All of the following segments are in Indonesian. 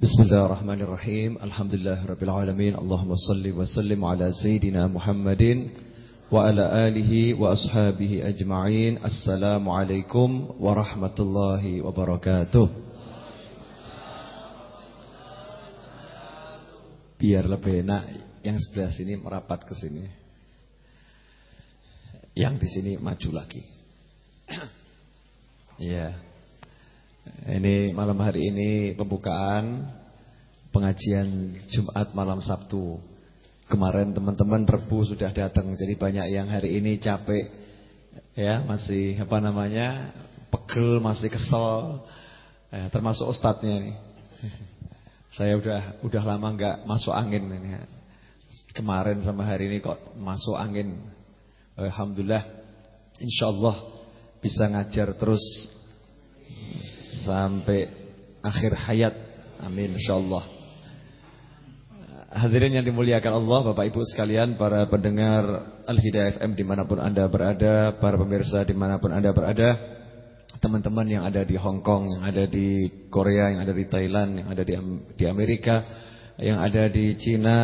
Bismillahirrahmanirrahim. Alhamdulillahirabbil alamin. Allahumma shalli wa sallim ala sayidina Muhammadin wa ala alihi wa ashabihi ajma'in. Assalamualaikum warahmatullahi wabarakatuh. Biar lebih enak yang sebelah sini merapat ke sini. Yang di sini maju lagi. Ya. Ini malam hari ini pembukaan pengajian Jumat malam Sabtu. Kemarin teman-teman Rebu sudah datang, jadi banyak yang hari ini capek, ya masih apa namanya pegel, masih kesel, ya, termasuk ustadznya nih. Saya udah udah lama nggak masuk angin ini. Kemarin sama hari ini kok masuk angin. Alhamdulillah, insya Allah bisa ngajar terus sampai akhir hayat. Amin insyaallah. Hadirin yang dimuliakan Allah, Bapak Ibu sekalian, para pendengar Al-Hidayah FM di mana pun Anda berada, para pemirsa di mana pun Anda berada, teman-teman yang ada di Hong Kong, yang ada di Korea, yang ada di Thailand, yang ada di, Amerika, yang ada di Cina,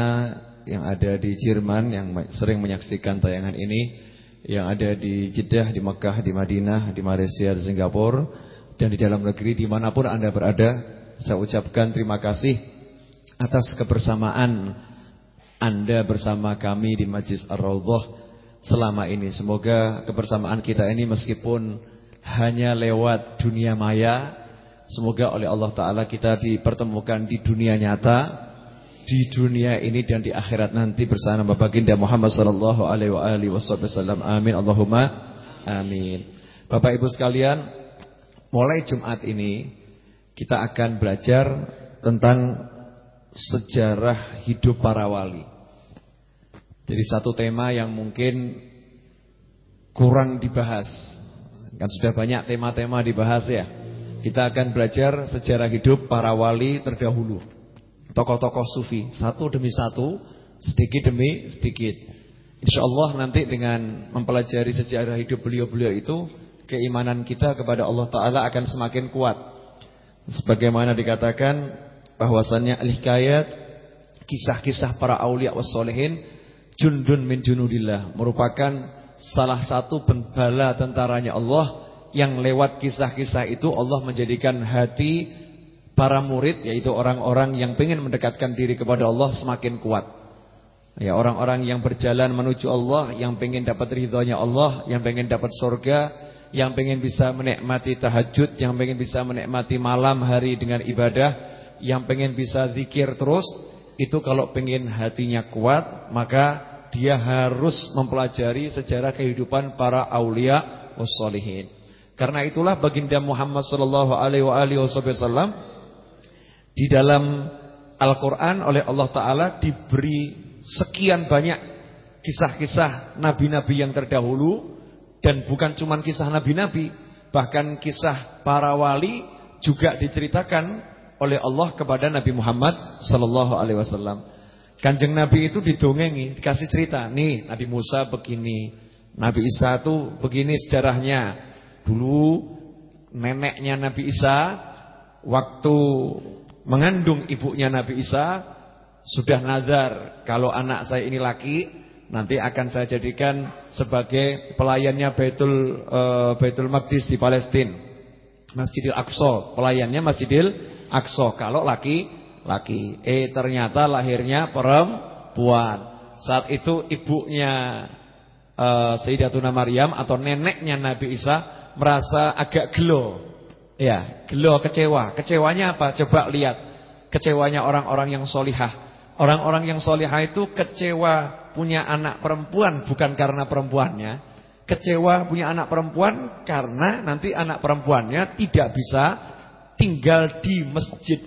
yang ada di Jerman, yang sering menyaksikan tayangan ini, yang ada di Jeddah, di Mekah, di Madinah, di Malaysia, di Singapura, dan di dalam negeri di mana pun Anda berada Saya ucapkan terima kasih Atas kebersamaan Anda bersama kami di Majlis Ar-Rawdoh Selama ini. Semoga kebersamaan kita ini meskipun Hanya lewat dunia maya Semoga oleh Allah Ta'ala kita dipertemukan di dunia nyata Di dunia ini dan di akhirat nanti Bersama Baginda Muhammad Sallallahu Alaihi Wasallam. Amin. Allahumma Amin. Bapak Ibu sekalian mulai Jumat ini kita akan belajar tentang sejarah hidup para wali. Jadi satu tema yang mungkin kurang dibahas. Kan sudah banyak tema-tema dibahas ya. Kita akan belajar sejarah hidup para wali terdahulu. Tokoh-tokoh sufi, satu demi satu, sedikit demi sedikit. Insya Allah nanti dengan mempelajari sejarah hidup beliau-beliau itu keimanan kita kepada Allah Ta'ala akan semakin kuat. Sebagaimana dikatakan bahwasannya al-hikayat, kisah-kisah para awliya solehin jundun min junudillah, merupakan salah satu bala tentaranya Allah yang lewat kisah-kisah itu Allah menjadikan hati para murid yaitu orang-orang yang ingin mendekatkan diri kepada Allah semakin kuat. Ya orang-orang yang berjalan menuju Allah, yang ingin dapat ridhonya Allah, yang ingin dapat surga, yang pengen bisa menikmati tahajud, yang pengen bisa menikmati malam hari dengan ibadah, yang pengen bisa zikir terus, itu kalau pengen hatinya kuat, maka dia harus mempelajari sejarah kehidupan para aulia wassalihin. Karena itulah baginda Muhammad sallallahu alaihi wasallam di dalam Al-Qur'an oleh Allah taala diberi sekian banyak kisah-kisah nabi-nabi yang terdahulu dan bukan cuma kisah nabi-nabi, bahkan kisah para wali juga diceritakan oleh Allah kepada Nabi Muhammad sallallahu alaihi wasallam. Kanjeng Nabi itu didongengi, dikasih cerita. Nih, Nabi Musa begini, Nabi Isa itu begini sejarahnya. Dulu neneknya Nabi Isa waktu mengandung ibunya Nabi Isa sudah nazar kalau anak saya ini laki nanti akan saya jadikan sebagai pelayannya Baitul uh, Baitul Maqdis di Palestina. Masjidil Aqsa, pelayannya Masjidil Aqsa kalau laki laki. Eh ternyata lahirnya perempuan. Saat itu ibunya uh, Sayyidatuna Maryam atau neneknya Nabi Isa merasa agak gelo. Ya, gelo kecewa. Kecewanya apa? Coba lihat. Kecewanya orang-orang yang solihah. Orang-orang yang solihah itu kecewa punya anak perempuan bukan karena perempuannya, kecewa punya anak perempuan karena nanti anak perempuannya tidak bisa tinggal di Masjid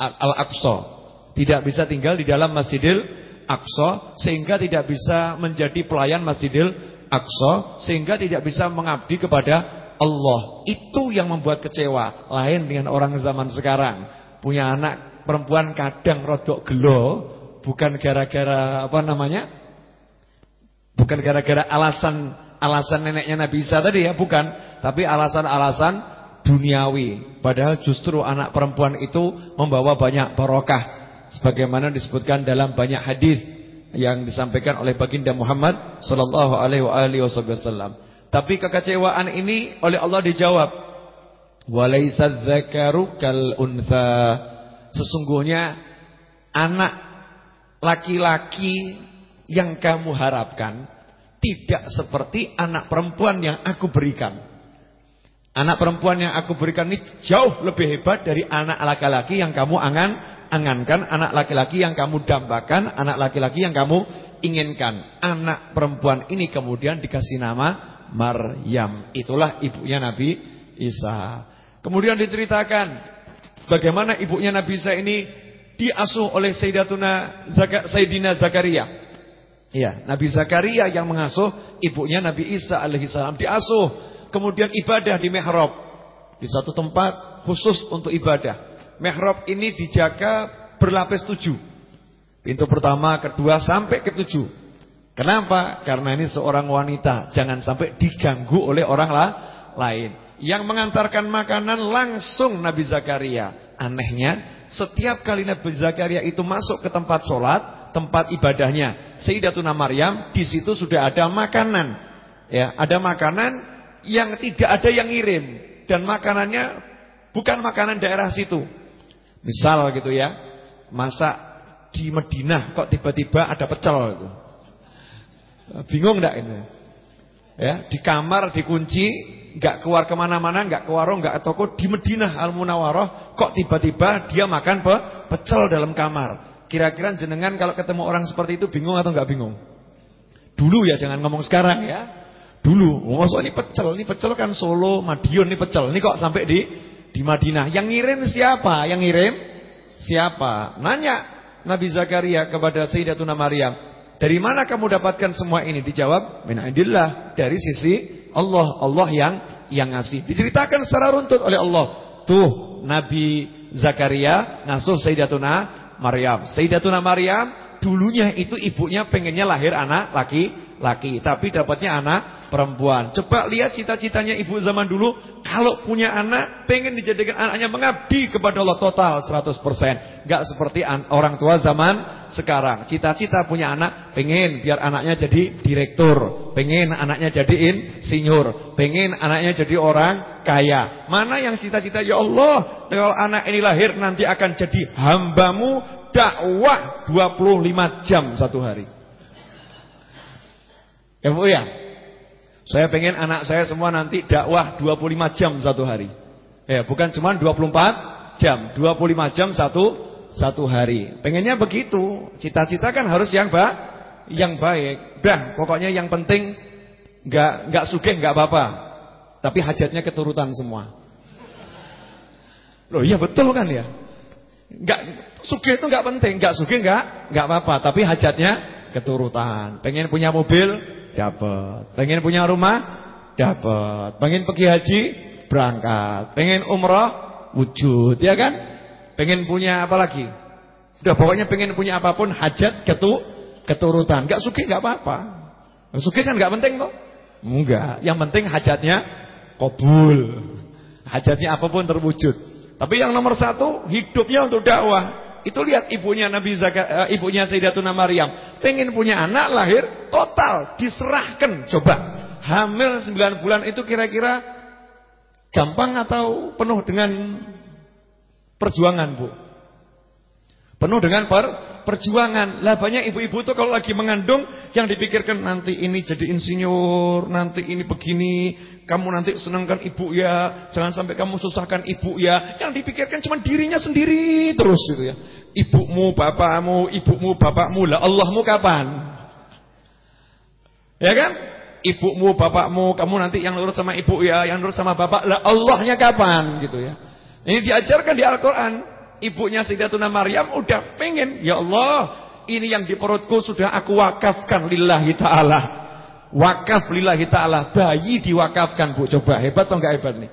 Al-Aqsa. Tidak bisa tinggal di dalam Masjidil Aqsa sehingga tidak bisa menjadi pelayan Masjidil Aqsa sehingga tidak bisa mengabdi kepada Allah. Itu yang membuat kecewa. Lain dengan orang zaman sekarang. Punya anak perempuan kadang rodok gelo bukan gara-gara apa namanya? Bukan gara-gara alasan alasan neneknya Nabi Isa tadi ya, bukan. Tapi alasan-alasan duniawi. Padahal justru anak perempuan itu membawa banyak barokah. Sebagaimana disebutkan dalam banyak hadis yang disampaikan oleh baginda Muhammad sallallahu alaihi wasallam. Tapi kekecewaan ini oleh Allah dijawab. Walaisa dzakaru kal untha. Sesungguhnya anak laki-laki yang kamu harapkan tidak seperti anak perempuan yang aku berikan. Anak perempuan yang aku berikan ini jauh lebih hebat dari anak laki-laki yang kamu angan angankan, anak laki-laki yang kamu dambakan, anak laki-laki yang kamu inginkan. Anak perempuan ini kemudian dikasih nama Maryam. Itulah ibunya Nabi Isa. Kemudian diceritakan bagaimana ibunya Nabi Isa ini diasuh oleh Sayyidatuna Zaka, Sayyidina Zakaria. Ya, Nabi Zakaria yang mengasuh ibunya Nabi Isa alaihissalam diasuh kemudian ibadah di mihrab. Di satu tempat khusus untuk ibadah. Mihrab ini dijaga berlapis tujuh. Pintu pertama, kedua, sampai ketujuh. Kenapa? Karena ini seorang wanita. Jangan sampai diganggu oleh orang lah, lain. Yang mengantarkan makanan langsung Nabi Zakaria. Anehnya, setiap kali Nabi Zakaria itu masuk ke tempat sholat, tempat ibadahnya. Sayyidatuna Maryam, di situ sudah ada makanan. Ya, ada makanan yang tidak ada yang ngirim dan makanannya bukan makanan daerah situ. Misal gitu ya, masak di Madinah kok tiba-tiba ada pecel itu. Bingung enggak ini? Ya, di kamar dikunci, enggak keluar ke mana mana enggak ke warung, enggak ke toko di Madinah Al Munawwaroh kok tiba-tiba dia makan pe pecel dalam kamar. Kira-kira jenengan kalau ketemu orang seperti itu bingung atau enggak bingung? Dulu ya, jangan ngomong sekarang ya. Dulu, maksud ini pecel, ini pecel kan Solo, Madiun ini pecel. Ini kok sampai di di Madinah. Yang ngirim siapa? Yang ngirim siapa? Nanya Nabi Zakaria kepada Sayyidatuna Maryam, "Dari mana kamu dapatkan semua ini?" Dijawab, "Min indillah." Dari sisi Allah, Allah yang yang ngasih. Diceritakan secara runtut oleh Allah. Tuh, Nabi Zakaria ngasuh Sayyidatuna Maryam. Sayyidatuna Maryam dulunya itu ibunya pengennya lahir anak laki-laki, tapi dapatnya anak perempuan. Coba lihat cita-citanya ibu zaman dulu. Kalau punya anak, pengen dijadikan anaknya mengabdi kepada Allah total 100%. Gak seperti orang tua zaman sekarang. Cita-cita punya anak, pengen biar anaknya jadi direktur. Pengen anaknya jadi insinyur. Pengen anaknya jadi orang kaya. Mana yang cita-cita, ya Allah, kalau anak ini lahir nanti akan jadi hambamu dakwah 25 jam satu hari. Ya Bu ya? Saya pengen anak saya semua nanti dakwah 25 jam satu hari. Ya, bukan cuma 24 jam, 25 jam satu satu hari. Pengennya begitu. Cita-cita kan harus yang ba yang baik. Dah, pokoknya yang penting enggak enggak sugih enggak apa-apa. Tapi hajatnya keturutan semua. Loh, iya betul kan ya? Enggak sugih itu enggak penting, enggak sugih enggak enggak apa-apa, tapi hajatnya keturutan. Pengen punya mobil, Dapat. Pengen punya rumah? Dapat. Pengen pergi haji? Berangkat. Pengen umrah? Wujud, ya kan? Pengen punya apa lagi? Udah pokoknya pengen punya apa pun hajat ketu keturutan. Enggak suka enggak apa-apa. Suka kan enggak penting kok. Enggak, yang penting hajatnya kabul. Hajatnya apa pun terwujud. Tapi yang nomor satu hidupnya untuk dakwah. Itu lihat ibunya Nabi Zaka, uh, ibunya Sayyidatuna Maryam. Pengen punya anak lahir total diserahkan. Coba hamil 9 bulan itu kira-kira gampang atau penuh dengan perjuangan, Bu? Penuh dengan per, perjuangan. Lah banyak ibu-ibu tuh kalau lagi mengandung yang dipikirkan nanti ini jadi insinyur, nanti ini begini, kamu nanti senangkan ibu ya, jangan sampai kamu susahkan ibu ya. Yang dipikirkan cuma dirinya sendiri terus gitu ya. Ibumu, bapakmu, ibumu, bapakmu, lah Allahmu kapan? Ya kan? Ibumu, bapakmu, kamu nanti yang nurut sama ibu ya, yang nurut sama bapak, lah Allahnya kapan gitu ya. Ini diajarkan di Al-Qur'an. Ibunya Sayyidatuna Maryam udah pengen, ya Allah, ini yang di perutku sudah aku wakafkan lillahi ta'ala. Wakaf lillahi ta'ala. Bayi diwakafkan bu. Coba hebat atau enggak hebat nih?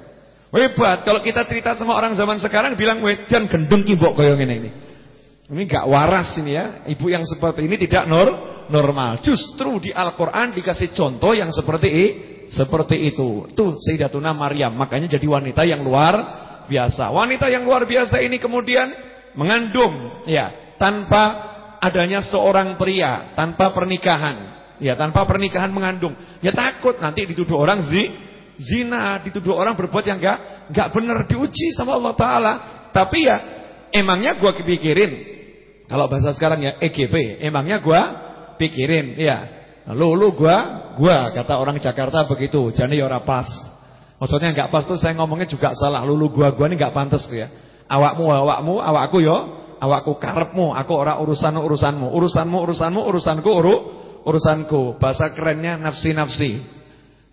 Hebat. Kalau kita cerita sama orang zaman sekarang bilang wedan gendeng kimbok koyong ini. Ini Ini enggak waras ini ya. Ibu yang seperti ini tidak nur, normal. Justru di Al-Quran dikasih contoh yang seperti seperti itu. Tuh Sayyidatuna Maryam, makanya jadi wanita yang luar biasa. Wanita yang luar biasa ini kemudian mengandung ya, tanpa adanya seorang pria, tanpa pernikahan. Ya, tanpa pernikahan mengandung. Ya takut nanti dituduh orang zi, zina, dituduh orang berbuat yang enggak enggak benar diuji sama Allah taala. Tapi ya emangnya gua kepikirin kalau bahasa sekarang ya EGP, emangnya gua pikirin, ya. Lu lu gua, gua kata orang Jakarta begitu, jadi ya ora pas. Maksudnya enggak pas tuh saya ngomongnya juga salah. Lulu gua gua ini enggak pantas tuh ya. Awakmu awakmu, awakku yo, awakku karepmu, aku ora urusan urusanmu, urusanmu urusanmu, urusanku uru, urusanku. Bahasa kerennya nafsi-nafsi.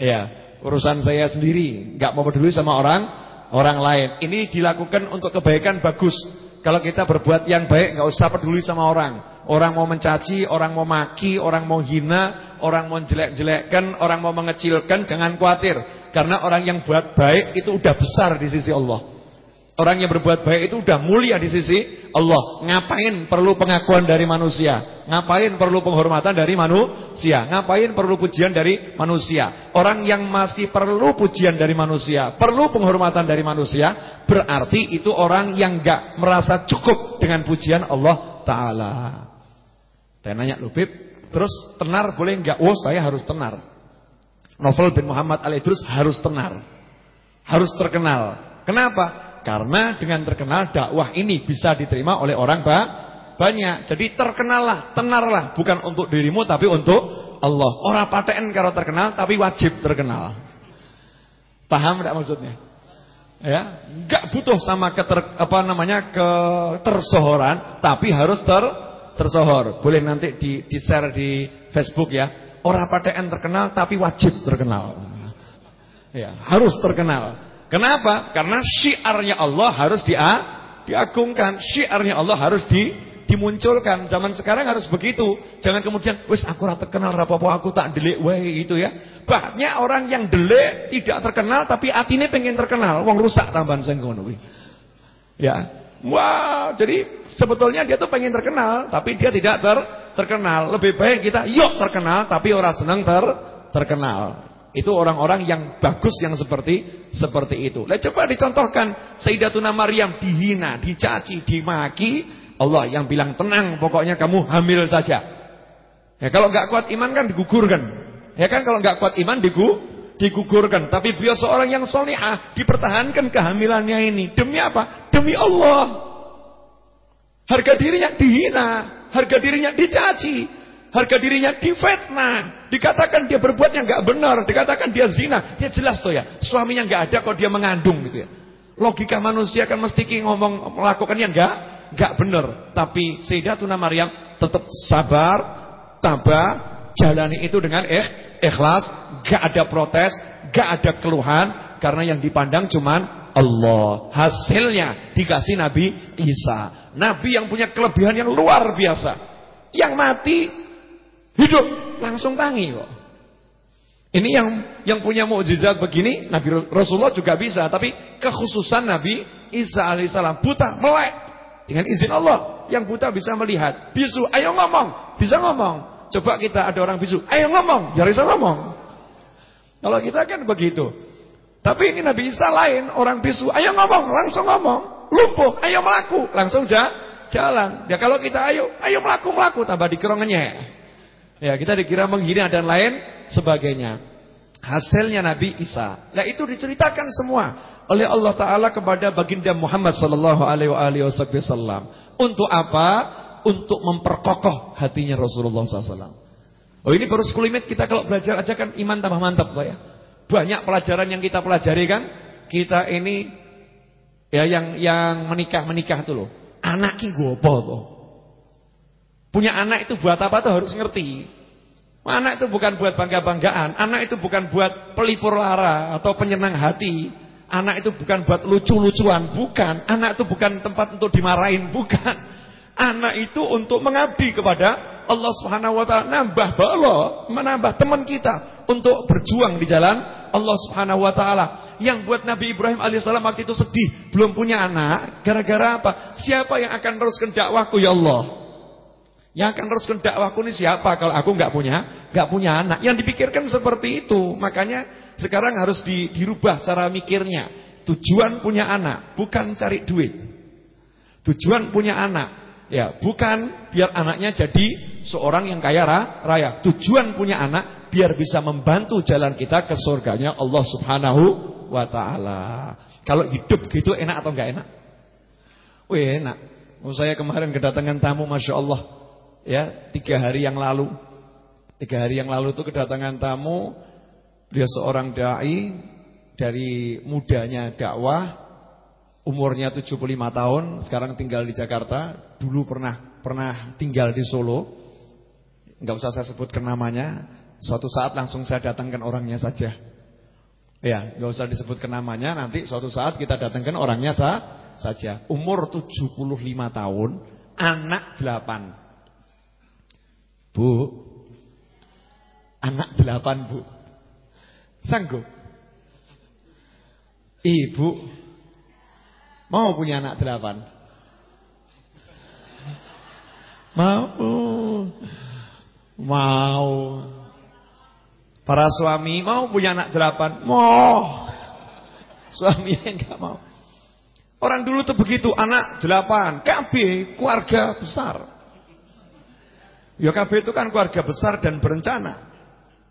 Ya, urusan saya sendiri, enggak mau peduli sama orang orang lain. Ini dilakukan untuk kebaikan bagus. Kalau kita berbuat yang baik enggak usah peduli sama orang. Orang mau mencaci, orang mau maki, orang mau hina, orang mau jelek-jelekkan, orang mau mengecilkan, jangan khawatir. Karena orang yang buat baik itu udah besar di sisi Allah. Orang yang berbuat baik itu udah mulia di sisi Allah. Ngapain perlu pengakuan dari manusia? Ngapain perlu penghormatan dari manusia? Ngapain perlu pujian dari manusia? Orang yang masih perlu pujian dari manusia, perlu penghormatan dari manusia, berarti itu orang yang gak merasa cukup dengan pujian Allah Ta'ala. Saya nanya, Lubib, terus tenar boleh enggak? Oh, saya harus tenar. Novel bin Muhammad Al-Idrus harus tenar. Harus terkenal. Kenapa? Karena dengan terkenal dakwah ini bisa diterima oleh orang banyak. Jadi terkenallah, tenarlah bukan untuk dirimu tapi untuk Allah. Orang paten kalau terkenal tapi wajib terkenal. Paham tidak maksudnya? Ya, enggak butuh sama keter, apa namanya ketersohoran, tapi harus ter tersohor. Boleh nanti di di share di Facebook ya. Orang paten terkenal tapi wajib terkenal. Ya, harus terkenal. Kenapa? Karena syiarnya Allah harus dia, diagungkan. Syiarnya Allah harus di, dimunculkan. Zaman sekarang harus begitu. Jangan kemudian, wis aku rata terkenal apa-apa aku tak delik wae itu ya. Banyak orang yang delik tidak terkenal tapi atine pengen terkenal. Wong rusak tambahan sing ngono Ya. Wah, jadi sebetulnya dia tuh pengen terkenal tapi dia tidak ter terkenal. Lebih baik kita yuk terkenal tapi orang senang ter terkenal. Itu orang-orang yang bagus yang seperti seperti itu. Lah coba dicontohkan Sayyidatuna Maryam dihina, dicaci, dimaki, Allah yang bilang tenang, pokoknya kamu hamil saja. Ya kalau nggak kuat iman kan digugurkan. Ya kan kalau nggak kuat iman digu digugurkan. Tapi beliau seorang yang solihah dipertahankan kehamilannya ini demi apa? Demi Allah. Harga dirinya dihina, harga dirinya dicaci, harga dirinya difitnah, dikatakan dia berbuat yang nggak benar, dikatakan dia zina, dia jelas tuh ya, suaminya nggak ada kok dia mengandung gitu ya. Logika manusia kan mesti ngomong melakukan yang nggak nggak benar, tapi Sayyidatuna Maryam tetap sabar, tabah, jalani itu dengan eh, ikhlas, nggak ada protes, nggak ada keluhan, karena yang dipandang cuman Allah. Hasilnya dikasih Nabi Isa. Nabi yang punya kelebihan yang luar biasa. Yang mati Hidup langsung tangi kok. Ini yang yang punya mukjizat begini Nabi Rasulullah juga bisa, tapi kekhususan Nabi Isa alaihissalam buta melek dengan izin Allah. Yang buta bisa melihat. Bisu, ayo ngomong, bisa ngomong. Coba kita ada orang bisu, ayo ngomong, jadi bisa ngomong. Kalau kita kan begitu. Tapi ini Nabi Isa lain, orang bisu, ayo ngomong, langsung ngomong. Lumpuh, ayo melaku, langsung jalan. Ya kalau kita ayo, ayo melaku melaku tambah dikerongannya. Ya, kita dikira menghina dan lain sebagainya. Hasilnya Nabi Isa. Nah, itu diceritakan semua oleh Allah taala kepada baginda Muhammad sallallahu alaihi wasallam. Untuk apa? Untuk memperkokoh hatinya Rasulullah SAW. Oh ini baru 10 menit kita kalau belajar aja kan iman tambah mantap Pak ya. Banyak pelajaran yang kita pelajari kan. Kita ini ya yang yang menikah-menikah itu loh. Anak ki tuh. Punya anak itu buat apa tuh harus ngerti. Anak itu bukan buat bangga-banggaan. Anak itu bukan buat pelipur lara atau penyenang hati. Anak itu bukan buat lucu-lucuan. Bukan. Anak itu bukan tempat untuk dimarahin. Bukan. Anak itu untuk mengabdi kepada Allah Subhanahu wa taala, nambah bala, menambah teman kita untuk berjuang di jalan Allah Subhanahu wa taala. Yang buat Nabi Ibrahim alaihissalam waktu itu sedih, belum punya anak, gara-gara apa? Siapa yang akan teruskan dakwahku ya Allah? Yang akan teruskan dakwahku ini siapa kalau aku nggak punya nggak punya anak? Yang dipikirkan seperti itu. Makanya sekarang harus di, dirubah cara mikirnya. Tujuan punya anak bukan cari duit. Tujuan punya anak ya bukan biar anaknya jadi seorang yang kaya raya. Tujuan punya anak biar bisa membantu jalan kita ke surganya Allah Subhanahu wa taala. Kalau hidup gitu enak atau enggak enak? Wih, enak. Oh, saya kemarin kedatangan tamu Masya Allah ya tiga hari yang lalu. Tiga hari yang lalu itu kedatangan tamu. Dia seorang dai dari mudanya dakwah. Umurnya 75 tahun sekarang tinggal di Jakarta. Dulu pernah pernah tinggal di Solo. Nggak usah saya sebutkan namanya. Suatu saat langsung saya datangkan orangnya saja. Ya nggak usah disebutkan namanya. Nanti suatu saat kita datangkan orangnya sa saja. Umur 75 tahun anak 8 Bu, anak delapan bu, sanggup? Ibu, mau punya anak delapan? Mau, mau. Para suami mau punya anak delapan? Mau. Suami enggak mau. Orang dulu tuh begitu, anak delapan, KB, keluarga besar. Ya KB itu kan keluarga besar dan berencana.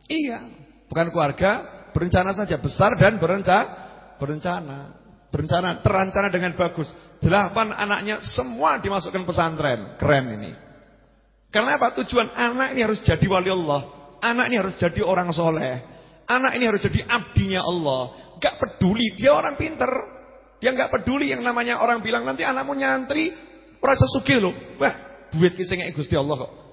Iya, bukan keluarga berencana saja, besar dan berencana. Berencana, berencana, terancana dengan bagus. Delapan anaknya semua dimasukkan pesantren. Keren ini. Karena apa? Tujuan anak ini harus jadi wali Allah. Anak ini harus jadi orang soleh. Anak ini harus jadi abdinya Allah. Gak peduli, dia orang pinter. Dia gak peduli yang namanya orang bilang nanti anakmu nyantri. Rasa sugih loh. Wah, duit kisahnya Gusti Allah kok.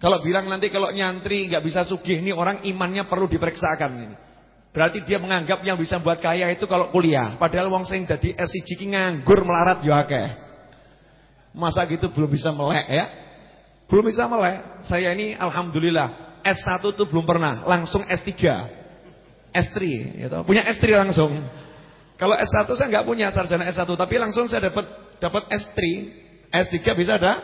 Kalau bilang nanti kalau nyantri nggak bisa sugih ini orang imannya perlu diperiksakan ini. Berarti dia menganggap yang bisa buat kaya itu kalau kuliah. Padahal wong sing dadi S1 nganggur melarat yo akeh. Masa gitu belum bisa melek ya? Belum bisa melek. Saya ini alhamdulillah S1 tuh belum pernah, langsung S3. S3 gitu. Punya S3 langsung. Kalau S1 saya nggak punya sarjana S1, tapi langsung saya dapat dapat S3. S3 bisa ada?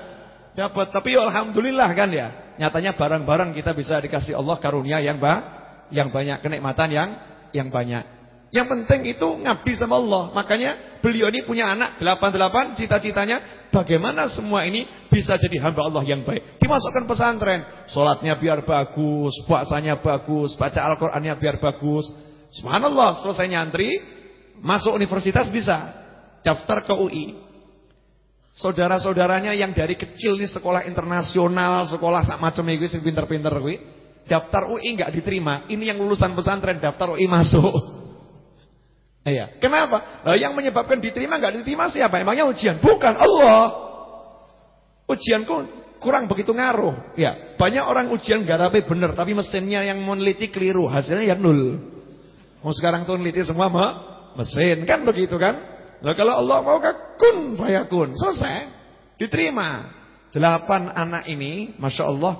Dapat. Tapi alhamdulillah kan ya. Nyatanya barang-barang kita bisa dikasih Allah karunia yang ba yang banyak, kenikmatan yang yang banyak. Yang penting itu ngabdi sama Allah. Makanya beliau ini punya anak 88, cita-citanya bagaimana semua ini bisa jadi hamba Allah yang baik. Dimasukkan pesantren, sholatnya biar bagus, puasanya bagus, baca Al-Qur'annya biar bagus. Subhanallah, selesai nyantri, masuk universitas bisa, daftar ke UI. Saudara-saudaranya yang dari kecil nih sekolah internasional, sekolah sak macam iki sing pinter-pinter kuwi, daftar UI enggak diterima. Ini yang lulusan pesantren daftar UI masuk. Iya. Kenapa? Nah, yang menyebabkan diterima enggak diterima siapa? Emangnya ujian? Bukan Allah. Ujianku kurang begitu ngaruh. Ya, banyak orang ujian garape bener tapi mesinnya yang meneliti keliru, hasilnya ya nol. Mau sekarang tuh meneliti semua mesin kan begitu kan? Nah kalau Allah mau kun fayakun. Selesai. Diterima. Delapan anak ini, Masya Allah,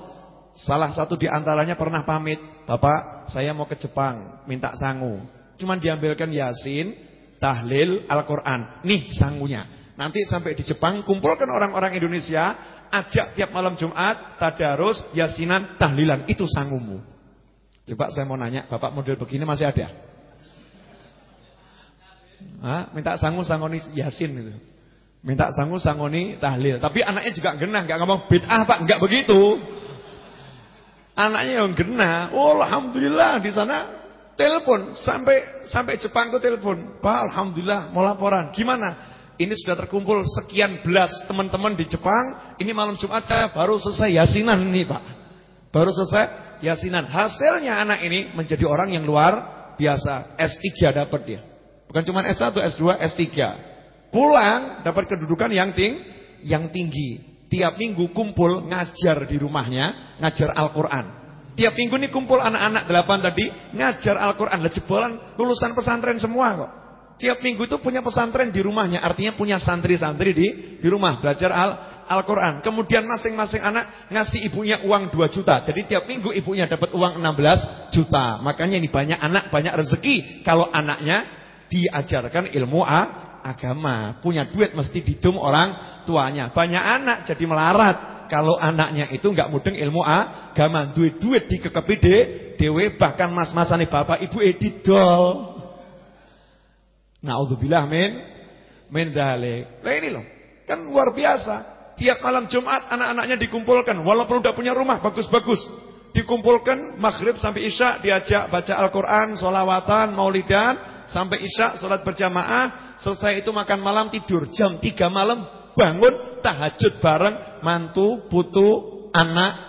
salah satu di antaranya pernah pamit. Bapak, saya mau ke Jepang, minta sangu. Cuman diambilkan Yasin, tahlil, Al-Quran. Nih sangunya. Nanti sampai di Jepang, kumpulkan orang-orang Indonesia, ajak tiap malam Jumat, tadarus, yasinan, tahlilan. Itu sangumu. Coba saya mau nanya, Bapak model begini masih ada? Hah? Minta sangu sangoni Yasin itu. Minta sangu sangoni tahlil. Tapi anaknya juga genah, enggak ngomong bid'ah Pak, enggak begitu. Anaknya yang genah. Oh, alhamdulillah di sana telepon sampai sampai Jepang tuh telepon. Pak, alhamdulillah mau laporan. Gimana? Ini sudah terkumpul sekian belas teman-teman di Jepang. Ini malam Jumat baru selesai yasinan ini, Pak. Baru selesai yasinan. Hasilnya anak ini menjadi orang yang luar biasa. S3 dapat dia. Bukan cuma S1, S2, S3. Pulang dapat kedudukan yang ting yang tinggi. Tiap minggu kumpul ngajar di rumahnya, ngajar Al-Qur'an. Tiap minggu ini kumpul anak-anak delapan tadi ngajar Al-Qur'an. Lah jebolan lulusan pesantren semua kok. Tiap minggu itu punya pesantren di rumahnya, artinya punya santri-santri di di rumah belajar Al Al-Quran. Kemudian masing-masing anak ngasih ibunya uang 2 juta. Jadi tiap minggu ibunya dapat uang 16 juta. Makanya ini banyak anak, banyak rezeki. Kalau anaknya diajarkan ilmu a, agama. Punya duit mesti didum orang tuanya. Banyak anak jadi melarat. kalau anaknya itu nggak mudeng ilmu agama, duit-duit dikekepi de, dewe bahkan mas-masane bapak ibu edidol. Nauzubillah min min dzalik. Nah ini loh, kan luar biasa. Tiap malam Jumat anak-anaknya dikumpulkan walaupun udah punya rumah bagus-bagus. Dikumpulkan maghrib sampai isya diajak baca Al-Quran, solawatan, maulidan. Sampai isya sholat berjamaah. Selesai itu makan malam tidur. Jam 3 malam bangun tahajud bareng. Mantu, putu, anak.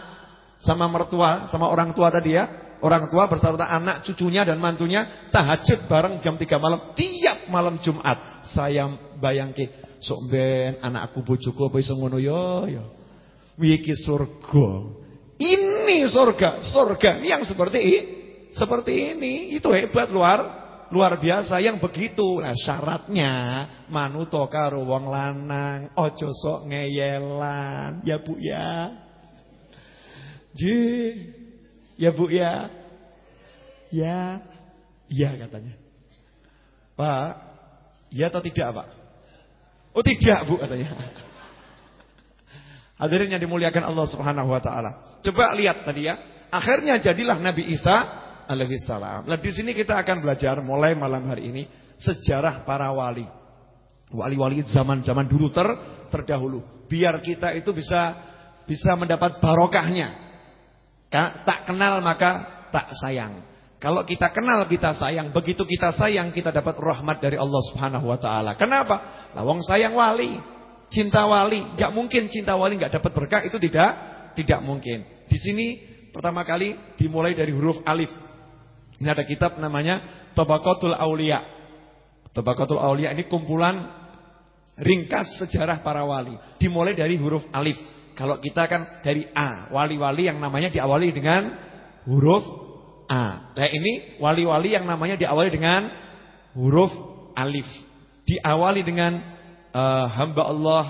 Sama mertua, sama orang tua tadi ya. Orang tua beserta anak, cucunya dan mantunya. Tahajud bareng jam 3 malam. Tiap malam Jumat. Saya bayangke. Sok ben anakku bojoku apa iso ngono ya ya. Wiki surga. Ini surga, surga yang seperti seperti ini. Itu hebat luar luar biasa yang begitu. Nah, syaratnya manuto karo wong lanang, ojo sok ngeyelan. Ya Bu ya. Ji. Ya Bu ya. Ya. Ya katanya. Pak, ya atau tidak, Pak? Oh, tidak, Bu katanya. Hadirin yang dimuliakan Allah Subhanahu wa taala. Coba lihat tadi ya. Akhirnya jadilah Nabi Isa alaihi salam. Nah, di sini kita akan belajar mulai malam hari ini sejarah para wali. Wali-wali zaman-zaman dulu ter terdahulu. Biar kita itu bisa bisa mendapat barokahnya. Tak kenal maka tak sayang. Kalau kita kenal kita sayang, begitu kita sayang kita dapat rahmat dari Allah Subhanahu wa taala. Kenapa? Lawang sayang wali. Cinta wali, nggak mungkin cinta wali nggak dapat berkah itu tidak tidak mungkin. Di sini pertama kali dimulai dari huruf alif. Ini ada kitab namanya Tabaqatul Aulia. Tabaqatul Aulia ini kumpulan ringkas sejarah para wali. Dimulai dari huruf alif. Kalau kita kan dari A, wali-wali yang namanya diawali dengan huruf A. Nah ini wali-wali yang namanya diawali dengan huruf alif. Diawali dengan uh, hamba Allah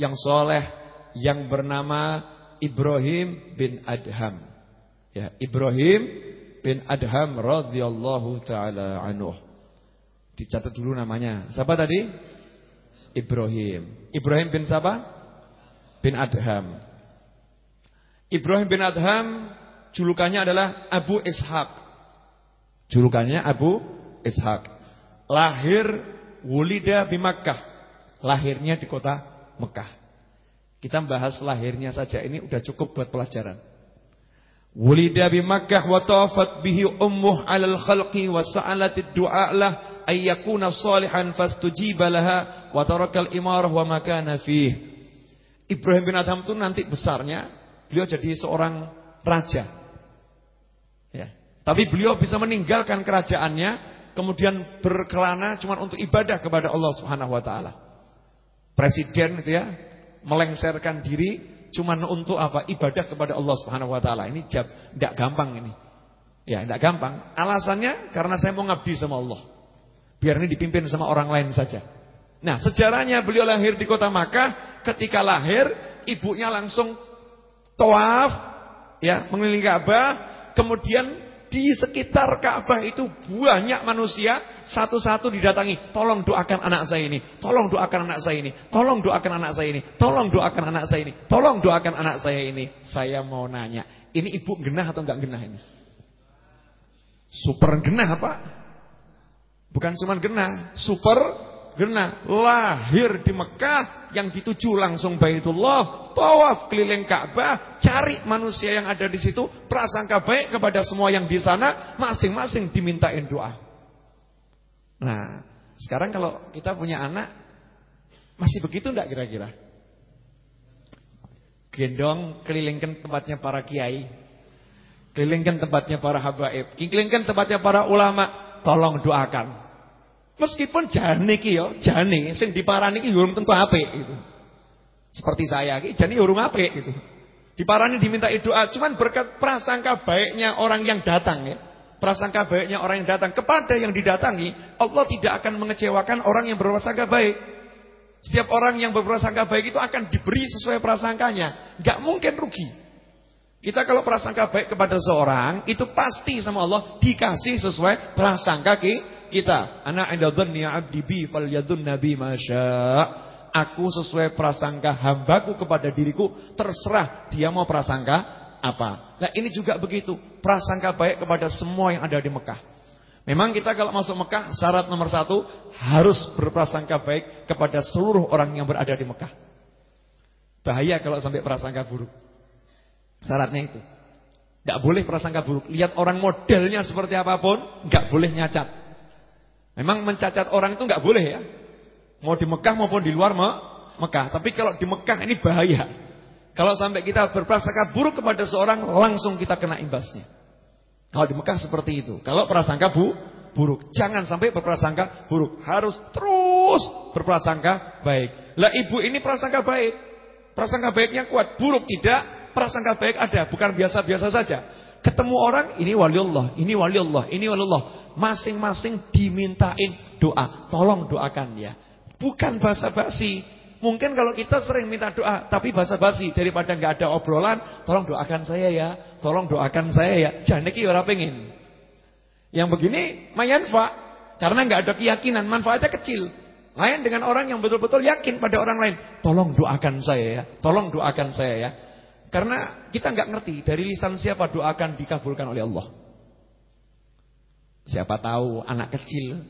yang soleh yang bernama Ibrahim bin Adham. Ya, Ibrahim bin Adham radhiyallahu taala anhu. Dicatat dulu namanya. Siapa tadi? Ibrahim. Ibrahim bin siapa? Bin Adham. Ibrahim bin Adham julukannya adalah Abu Ishaq. Julukannya Abu Ishaq. Lahir wulida di Makkah lahirnya di kota Mekah. Kita bahas lahirnya saja ini udah cukup buat pelajaran. Wulida bi Makkah wa tawafat bihi ummuh 'alal khalqi wa sa'alat ad-du'a lah ay yakuna salihan fastujiba laha wa tarakal imarah wa makana fih. Ibrahim bin Adham itu nanti besarnya beliau jadi seorang raja. Ya. Tapi beliau bisa meninggalkan kerajaannya kemudian berkelana cuma untuk ibadah kepada Allah Subhanahu wa taala. Presiden itu ya melengserkan diri cuman untuk apa? Ibadah kepada Allah Subhanahu wa taala. Ini jab tidak gampang ini. Ya, tidak gampang. Alasannya karena saya mau ngabdi sama Allah. Biar ini dipimpin sama orang lain saja. Nah, sejarahnya beliau lahir di kota Makkah, ketika lahir ibunya langsung tawaf ya, mengelilingi Ka'bah, kemudian di sekitar Ka'bah itu banyak manusia satu-satu didatangi. Tolong doakan anak saya ini. Tolong doakan anak saya ini. Tolong doakan anak saya ini. Tolong doakan anak saya ini. Tolong doakan anak saya ini. Saya mau nanya, ini ibu genah atau enggak genah ini? Super genah Pak. Bukan cuma genah, super genah. Lahir di Mekah, yang dituju langsung Baitullah, tawaf keliling Ka'bah, cari manusia yang ada di situ, prasangka baik kepada semua yang di sana, masing-masing dimintain doa. Nah, sekarang kalau kita punya anak, masih begitu enggak kira-kira? Gendong kelilingkan tempatnya para kiai, kelilingkan tempatnya para habaib, kelilingkan tempatnya para ulama, tolong doakan. Meskipun jane iki ya, jane sing diparani iki urung tentu apik gitu. Seperti saya iki jane urung apik gitu. Diparani diminta doa, cuman berkat prasangka baiknya orang yang datang ya. Prasangka baiknya orang yang datang kepada yang didatangi, Allah tidak akan mengecewakan orang yang berprasangka baik. Setiap orang yang berprasangka baik itu akan diberi sesuai prasangkanya, enggak mungkin rugi. Kita kalau prasangka baik kepada seorang, itu pasti sama Allah dikasih sesuai prasangka kita. Ana inda dhanni 'abdi bi falyadhun nabi masya. Aku sesuai prasangka hambaku kepada diriku, terserah dia mau prasangka apa. Nah ini juga begitu, prasangka baik kepada semua yang ada di Mekah. Memang kita kalau masuk Mekah, syarat nomor satu, harus berprasangka baik kepada seluruh orang yang berada di Mekah. Bahaya kalau sampai prasangka buruk. Syaratnya itu. Tidak boleh prasangka buruk. Lihat orang modelnya seperti apa pun, nggak boleh nyacat. Memang mencacat orang itu nggak boleh ya. Mau di Mekah maupun di luar Mekah. Tapi kalau di Mekah ini bahaya. Kalau sampai kita berprasangka buruk kepada seorang, langsung kita kena imbasnya. Kalau di Mekah seperti itu. Kalau prasangka bu, buruk, jangan sampai berprasangka buruk. Harus terus berprasangka baik. Lah ibu ini prasangka baik. Prasangka baiknya kuat, buruk tidak prasangka baik ada, bukan biasa-biasa saja. Ketemu orang, ini wali Allah, ini wali Allah, ini wali Allah. Masing-masing dimintain doa. Tolong doakan ya. Bukan basa-basi. Mungkin kalau kita sering minta doa, tapi basa-basi daripada nggak ada obrolan, tolong doakan saya ya, tolong doakan saya ya. Jangan iki ora pengen. Yang begini mayanfa karena nggak ada keyakinan, manfaatnya kecil. Lain dengan orang yang betul-betul yakin pada orang lain. Tolong doakan saya ya, tolong doakan saya ya. Karena kita nggak ngerti dari lisan siapa doa akan dikabulkan oleh Allah. Siapa tahu anak kecil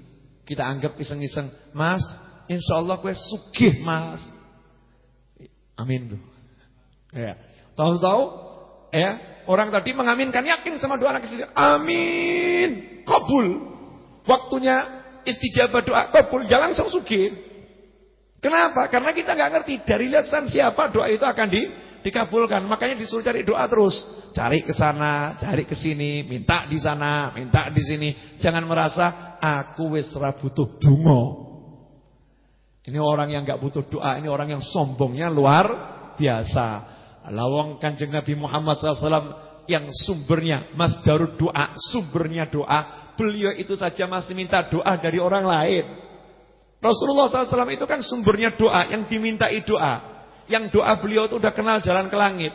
kita anggap iseng-iseng, Mas, insya Allah gue sugih Mas. Amin Ya. Tahu-tahu ya, orang tadi mengaminkan yakin sama doa anak kecil. Amin. Kabul. Waktunya istijabah doa kabul, jangan langsung sugih. Kenapa? Karena kita nggak ngerti dari lisan siapa doa itu akan di dikabulkan. Makanya disuruh cari doa terus. Cari ke sana, cari ke sini, minta di sana, minta di sini. Jangan merasa aku wis ora butuh donga. Ini orang yang enggak butuh doa, ini orang yang sombongnya luar biasa. Lawang Kanjeng Nabi Muhammad SAW yang sumbernya Mas Darud doa, sumbernya doa. Beliau itu saja masih minta doa dari orang lain. Rasulullah SAW itu kan sumbernya doa, yang dimintai doa yang doa beliau itu udah kenal jalan ke langit.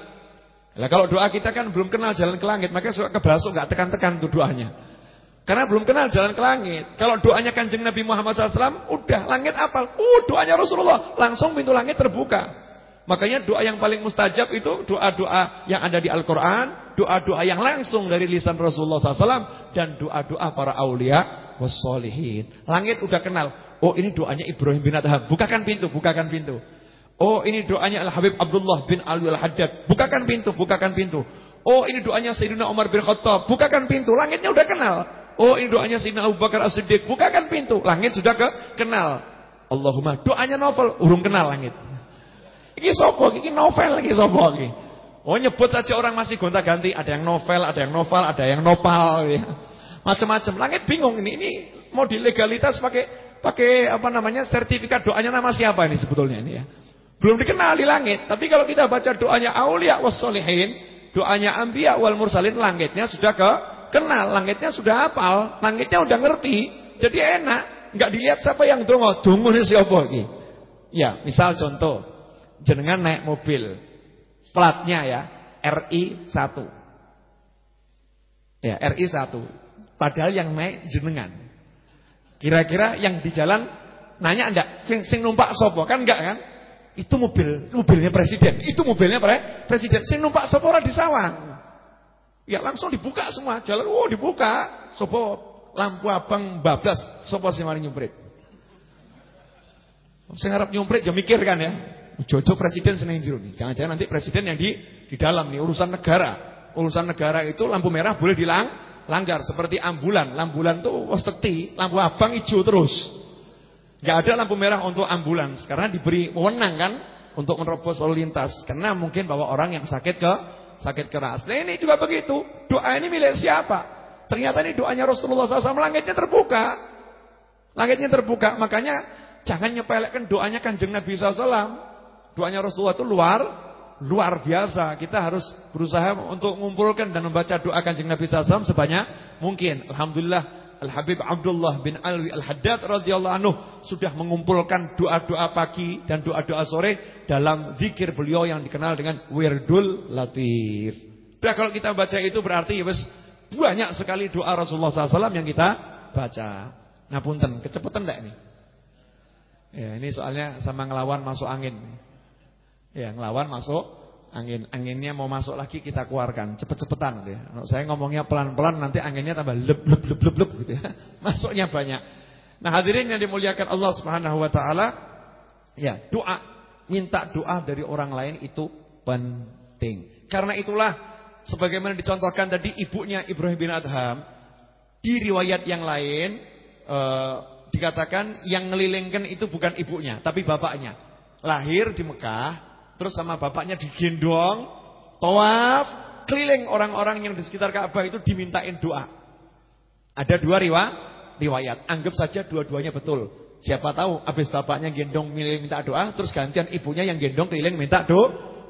Nah, kalau doa kita kan belum kenal jalan ke langit, maka suka kebrasuk nggak tekan-tekan tuh doanya. Karena belum kenal jalan ke langit. Kalau doanya kanjeng Nabi Muhammad SAW, udah langit apa? Uh, doanya Rasulullah, langsung pintu langit terbuka. Makanya doa yang paling mustajab itu doa-doa yang ada di Al-Quran, doa-doa yang langsung dari lisan Rasulullah SAW, dan doa-doa para aulia wassolihin. Langit udah kenal. Oh ini doanya Ibrahim bin Adham. Bukakan pintu, bukakan pintu. Oh ini doanya Al-Habib Abdullah bin Al-Haddad. Bukakan pintu, bukakan pintu. Oh ini doanya Sayyidina Umar bin Khattab. Bukakan pintu. Langitnya udah kenal. Oh ini doanya Sayyidina Abu Bakar As-Siddiq. Bukakan pintu. Langit sudah ke kenal. Allahumma doanya novel. Urung kenal langit. Ini sopo, ini novel lagi sopo ini. Oh nyebut saja orang masih gonta-ganti. Ada yang novel, ada yang novel, ada yang nopal. Ya. Macam-macam. Langit bingung ini. Ini mau dilegalitas pakai pakai apa namanya sertifikat doanya nama siapa ini sebetulnya ini ya. Belum dikenal di langit. Tapi kalau kita baca doanya aulia wassolihin, doanya ambia wal mursalin, langitnya sudah ke kenal, langitnya sudah hafal, langitnya udah ngerti. Jadi enak, nggak dilihat siapa yang dongo, dongo ini siapa ini. Ya, misal contoh, jenengan naik mobil, platnya ya RI 1. Ya, RI 1. Padahal yang naik jenengan. Kira-kira yang di jalan nanya enggak, sing, sing numpak sopo kan enggak kan? Itu mobil, mobilnya presiden. Itu mobilnya pre, presiden. Sing numpak sapa ora disawang. Ya langsung dibuka semua, jalan oh dibuka. Sapa lampu abang bablas, sapa sing mari nyumprit. Sing arep nyumprit ya mikir kan ya. Jojo presiden seneng jero nih. Jangan-jangan nanti presiden yang di di dalam nih urusan negara. Urusan negara itu lampu merah boleh dilang langgar seperti ambulan. Ambulan tuh wes lampu abang hijau terus. Gak ada lampu merah untuk ambulans karena diberi wewenang kan untuk menerobos lalu lintas. Karena mungkin bawa orang yang sakit ke sakit keras. Nah ini juga begitu. Doa ini milik siapa? Ternyata ini doanya Rasulullah SAW. Langitnya terbuka. Langitnya terbuka. Makanya jangan nyepelekkan doanya kanjeng Nabi SAW. Doanya Rasulullah itu luar luar biasa. Kita harus berusaha untuk mengumpulkan dan membaca doa kanjeng Nabi SAW sebanyak mungkin. Alhamdulillah Al-Habib Abdullah bin Alwi Al-Haddad radhiyallahu anhu sudah mengumpulkan doa-doa pagi dan doa-doa sore dalam zikir beliau yang dikenal dengan Wirdul Latif. Nah, kalau kita baca itu berarti ya wis banyak sekali doa Rasulullah SAW yang kita baca. Nah punten, kecepatan enggak ini? Ya, ini soalnya sama ngelawan masuk angin. Ya, ngelawan masuk angin. Anginnya mau masuk lagi kita keluarkan cepet-cepetan ya. Saya ngomongnya pelan-pelan nanti anginnya tambah lep lep lep lep, lep gitu ya. Masuknya banyak. Nah, hadirin yang dimuliakan Allah Subhanahu wa taala, ya, doa, minta doa dari orang lain itu penting. Karena itulah sebagaimana dicontohkan tadi ibunya Ibrahim bin Adham di riwayat yang lain eh, dikatakan yang ngelilingkan itu bukan ibunya, tapi bapaknya. Lahir di Mekah, terus sama bapaknya digendong, tawaf, keliling orang-orang yang di sekitar Ka'bah itu dimintain doa. Ada dua riwayat, riwayat. Anggap saja dua-duanya betul. Siapa tahu habis bapaknya gendong minta doa, terus gantian ibunya yang gendong keliling minta do,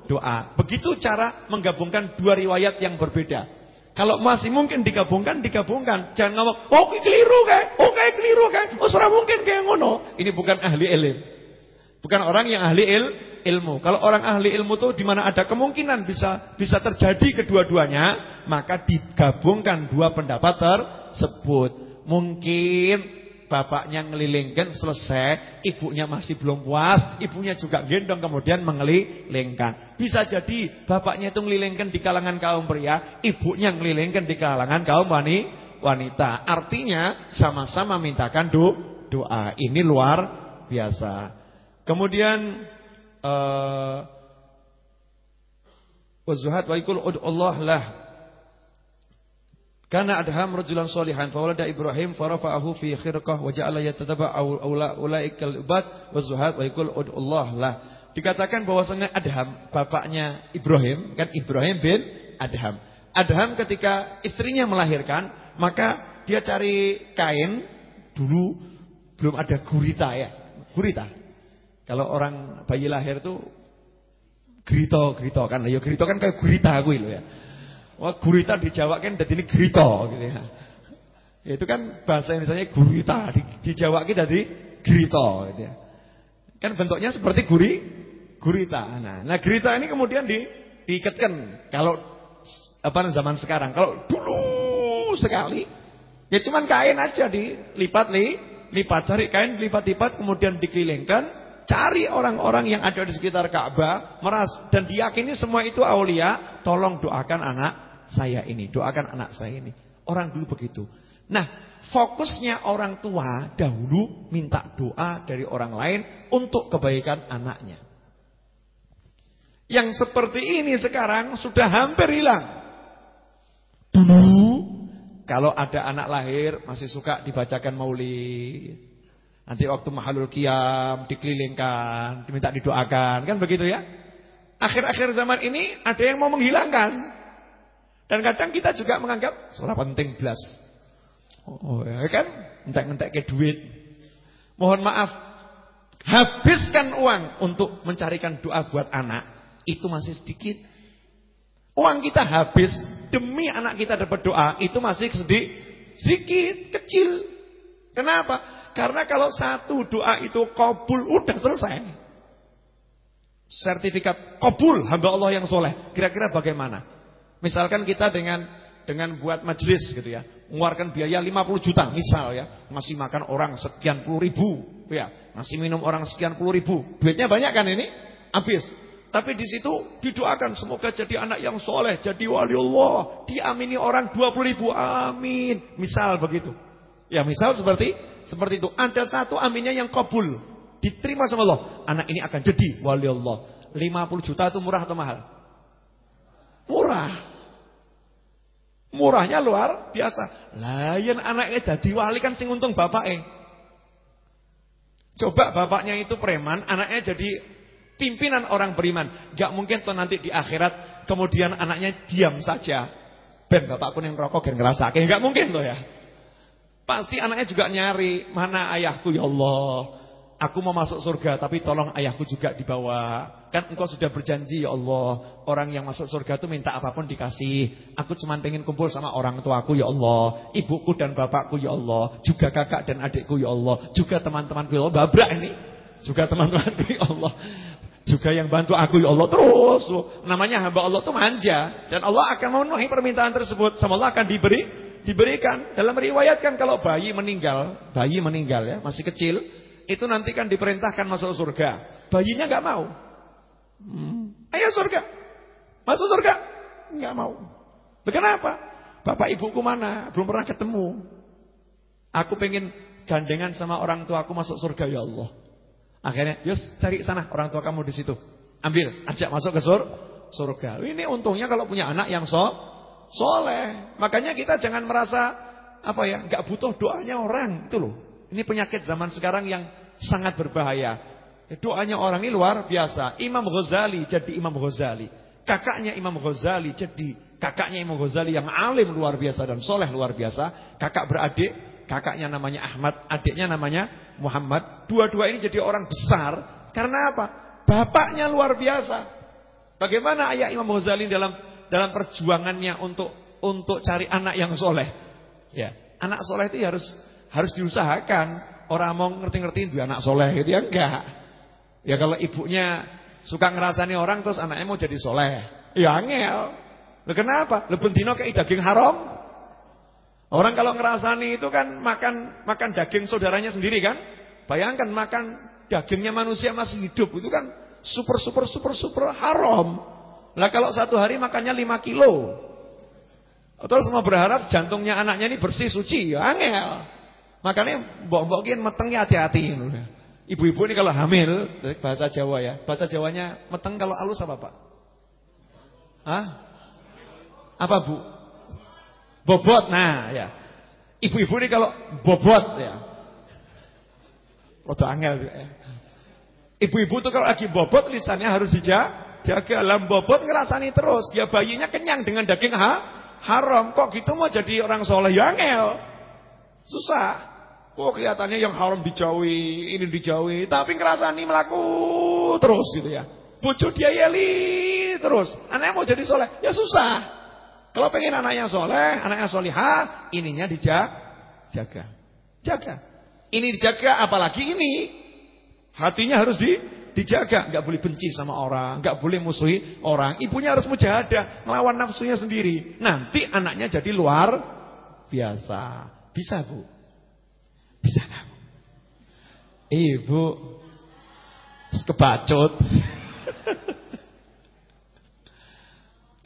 doa. Begitu cara menggabungkan dua riwayat yang berbeda. Kalau masih mungkin digabungkan, digabungkan. Jangan ngomong, oh keliru kayak, oh kayak keliru kayak, oh serah mungkin kayak ngono. Ini bukan ahli ilmu. Bukan orang yang ahli il, ilmu. Kalau orang ahli ilmu tuh di mana ada kemungkinan bisa bisa terjadi kedua-duanya, maka digabungkan dua pendapat tersebut. Mungkin bapaknya ngelilingkan selesai, ibunya masih belum puas, ibunya juga gendong kemudian mengelilingkan. Bisa jadi bapaknya itu ngelilingkan di kalangan kaum pria, ibunya ngelilingkan di kalangan kaum wanita. Artinya sama-sama mintakan do doa. Ini luar biasa. Kemudian uh, Wazuhat wa ikul Allah lah karena adham rajulan solihan fawalada Ibrahim farafa'ahu fi khirqah wa ja'ala yatataba'u ulaikal ibad wa zuhad wa yaqul ud'ullah lah. Dikatakan bahwasanya Adham bapaknya Ibrahim kan Ibrahim bin Adham. Adham ketika istrinya melahirkan maka dia cari kain dulu belum ada gurita ya. Gurita. Kalau orang bayi lahir tuh grito kan. Ya grito kan kayak gurita aku itu ya. Wah gurita di Jawa kan jadi ini grito gitu ya. ya. Itu kan bahasa Indonesia gurita di, di Jawa kita di grito gitu ya. Kan bentuknya seperti guri gurita. Nah, nah gurita ini kemudian di diikatkan kalau apa zaman sekarang. Kalau dulu sekali ya cuman kain aja dilipat li lipat cari kain lipat-lipat kemudian dikelilingkan cari orang-orang yang ada di sekitar Ka'bah meras dan diyakini semua itu aulia tolong doakan anak saya ini, doakan anak saya ini. Orang dulu begitu. Nah, fokusnya orang tua dahulu minta doa dari orang lain untuk kebaikan anaknya. Yang seperti ini sekarang sudah hampir hilang. Dulu kalau ada anak lahir masih suka dibacakan maulid. Nanti waktu mahalul kiam dikelilingkan, diminta didoakan, kan begitu ya? Akhir-akhir zaman ini ada yang mau menghilangkan dan kadang kita juga menganggap sekolah penting belas. Oh, ya kan? Entek-entek ke duit. Mohon maaf, habiskan uang untuk mencarikan doa buat anak itu masih sedikit. Uang kita habis demi anak kita dapat doa itu masih sedikit, sedikit, kecil. Kenapa? Karena kalau satu doa itu kabul udah selesai. Sertifikat kabul hamba Allah yang soleh. Kira-kira bagaimana? Misalkan kita dengan dengan buat majelis gitu ya, mengeluarkan biaya 50 juta misal ya, masih makan orang sekian puluh ribu ya, masih minum orang sekian puluh ribu, duitnya banyak kan ini? Habis. Tapi di situ didoakan semoga jadi anak yang soleh, jadi wali Allah, diamini orang 20 ribu, amin. Misal begitu. Ya misal seperti seperti itu. Ada satu aminnya yang kabul, diterima sama Allah. Anak ini akan jadi wali Allah. 50 juta itu murah atau mahal? Murah. Murahnya luar biasa. Layan anaknya jadi wali kan sing untung bapaknya. Coba bapaknya itu preman, anaknya jadi pimpinan orang beriman. Gak mungkin tuh nanti di akhirat kemudian anaknya diam saja. Ben bapakku yang rokok dan ngerasa. Gak mungkin tuh ya. Pasti anaknya juga nyari mana ayahku ya Allah. Aku mau masuk surga tapi tolong ayahku juga dibawa. Kan engkau sudah berjanji ya Allah. Orang yang masuk surga itu minta apa pun dikasih. Aku cuma pengen kumpul sama orang tuaku ya Allah. Ibuku dan bapakku ya Allah. Juga kakak dan adikku ya Allah. Juga teman-temanku ya Allah. Babrak ini. Juga teman-temanku ya Allah. Juga yang bantu aku ya Allah. Terus. Namanya hamba Allah itu manja. Dan Allah akan memenuhi permintaan tersebut. Sama Allah akan diberi. Diberikan. Dalam meriwayatkan kalau bayi meninggal. Bayi meninggal ya. Masih kecil itu nanti kan diperintahkan masuk surga. Bayinya nggak mau. Hmm. Ayo surga. Masuk surga. Nggak mau. Kenapa? Bapak ibuku mana? Belum pernah ketemu. Aku pengen gandengan sama orang tua aku masuk surga ya Allah. Akhirnya, yus cari sana orang tua kamu di situ. Ambil, ajak masuk ke sur surga. Ini untungnya kalau punya anak yang so soleh. Makanya kita jangan merasa apa ya, nggak butuh doanya orang itu loh. Ini penyakit zaman sekarang yang sangat berbahaya. Doanya orang ini luar biasa. Imam Ghazali jadi Imam Ghazali. Kakaknya Imam Ghazali jadi kakaknya Imam Ghazali yang alim luar biasa dan soleh luar biasa. Kakak beradik, kakaknya namanya Ahmad, adiknya namanya Muhammad. Dua-dua ini jadi orang besar. Karena apa? Bapaknya luar biasa. Bagaimana ayah Imam Ghazali dalam dalam perjuangannya untuk untuk cari anak yang soleh? Ya, anak soleh itu harus harus diusahakan. Orang mau ngerti-ngerti itu anak soleh itu ya enggak. Ya kalau ibunya suka ngerasani orang terus anaknya mau jadi soleh. Ya angel. Loh kenapa? Lo bentino kayak daging haram. Orang kalau ngerasani itu kan makan makan daging saudaranya sendiri kan? Bayangkan makan dagingnya manusia masih hidup itu kan super super super super haram. Lah kalau satu hari makannya 5 kilo. Terus semua berharap jantungnya anaknya ini bersih suci, ya angel. Makanya mbok-mbok ki metengnya hati-hati Ibu-ibu ini kalau hamil, bahasa Jawa ya. Bahasa Jawanya meteng kalau alus apa, Pak? Hah? Apa, Bu? Bobot. Nah, ya. Ibu-ibu ini kalau bobot ya. Foto angel ya. Ibu-ibu tuh kalau lagi bobot lisannya harus dijaga. Jaga lam bobot ngerasani terus. Ya bayinya kenyang dengan daging ha? haram. Kok gitu mau jadi orang soleh ya angel. Susah. Oh kelihatannya yang haram dijauhi, ini dijauhi, tapi ngerasani melaku terus gitu ya. Bojo dia yeli terus. Anaknya mau jadi soleh, ya susah. Kalau pengen anaknya soleh, anaknya solihah, ininya dijaga. Jaga. Ini dijaga, apalagi ini. Hatinya harus di, dijaga. Gak boleh benci sama orang, gak boleh musuhi orang. Ibunya harus mujahadah, melawan nafsunya sendiri. Nanti anaknya jadi luar biasa. Bisa bu. Bisa kamu. Ibu kebacut.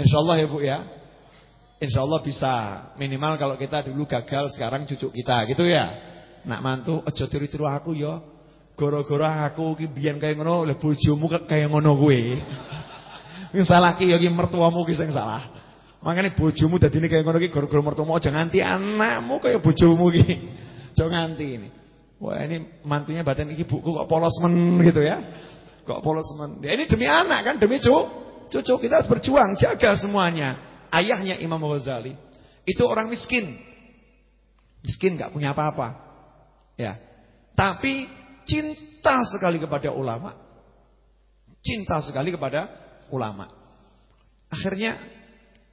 Insya Allah ya Bu ya. Insya Allah bisa. Minimal kalau kita dulu gagal sekarang cucu kita gitu ya. Nak mantu ojo tiru-tiru aku ya. Goro-goro aku ki biyen kaya ngono, lha bojomu kaya ngono kuwi. Sing salah ki ya ki mertuamu ki sing salah. Makane bojomu dadine kaya ngono ki goro-goro mertuamu aja nganti anakmu kaya bojomu ki. Jangan nganti ini. Wah ini mantunya badan ini buku kok polos men gitu ya. Kok polos men. Ya, ini demi anak kan, demi cu. cucu. Kita harus berjuang, jaga semuanya. Ayahnya Imam Ghazali. Itu orang miskin. Miskin gak punya apa-apa. Ya. Tapi cinta sekali kepada ulama. Cinta sekali kepada ulama. Akhirnya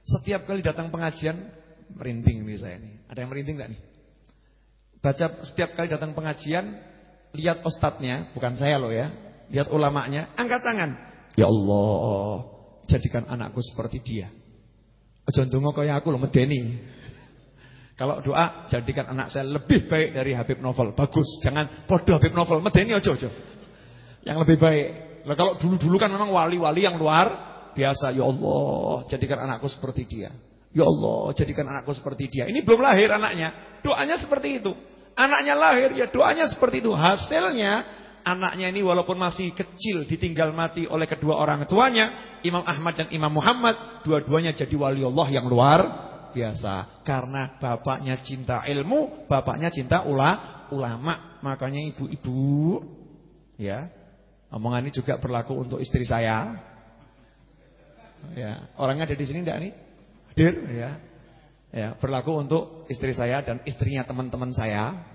setiap kali datang pengajian merinding nih saya ini. Ada yang merinding gak nih? Baca setiap kali datang pengajian, lihat ustadznya, bukan saya loh ya. Lihat ulamanya, angkat tangan. Ya Allah, jadikan anakku seperti dia. Aja ndonga kaya aku loh medeni. Kalau doa, jadikan anak saya lebih baik dari Habib Novel. Bagus, jangan podo Habib Novel, medeni aja aja. Yang lebih baik. Nah, kalau dulu-dulu kan memang wali-wali yang luar biasa. Ya Allah, jadikan anakku seperti dia. Ya Allah, jadikan anakku seperti dia. Ini belum lahir anaknya. Doanya seperti itu. Anaknya lahir ya doanya seperti itu. Hasilnya anaknya ini walaupun masih kecil ditinggal mati oleh kedua orang tuanya, Imam Ahmad dan Imam Muhammad, dua-duanya jadi wali Allah yang luar biasa. Karena bapaknya cinta ilmu, bapaknya cinta ula, ulama. Makanya ibu-ibu ya, omongan ini juga berlaku untuk istri saya. Ya, orangnya ada di sini enggak nih? Hadir ya. Ya, berlaku untuk istri saya dan istrinya teman-teman saya.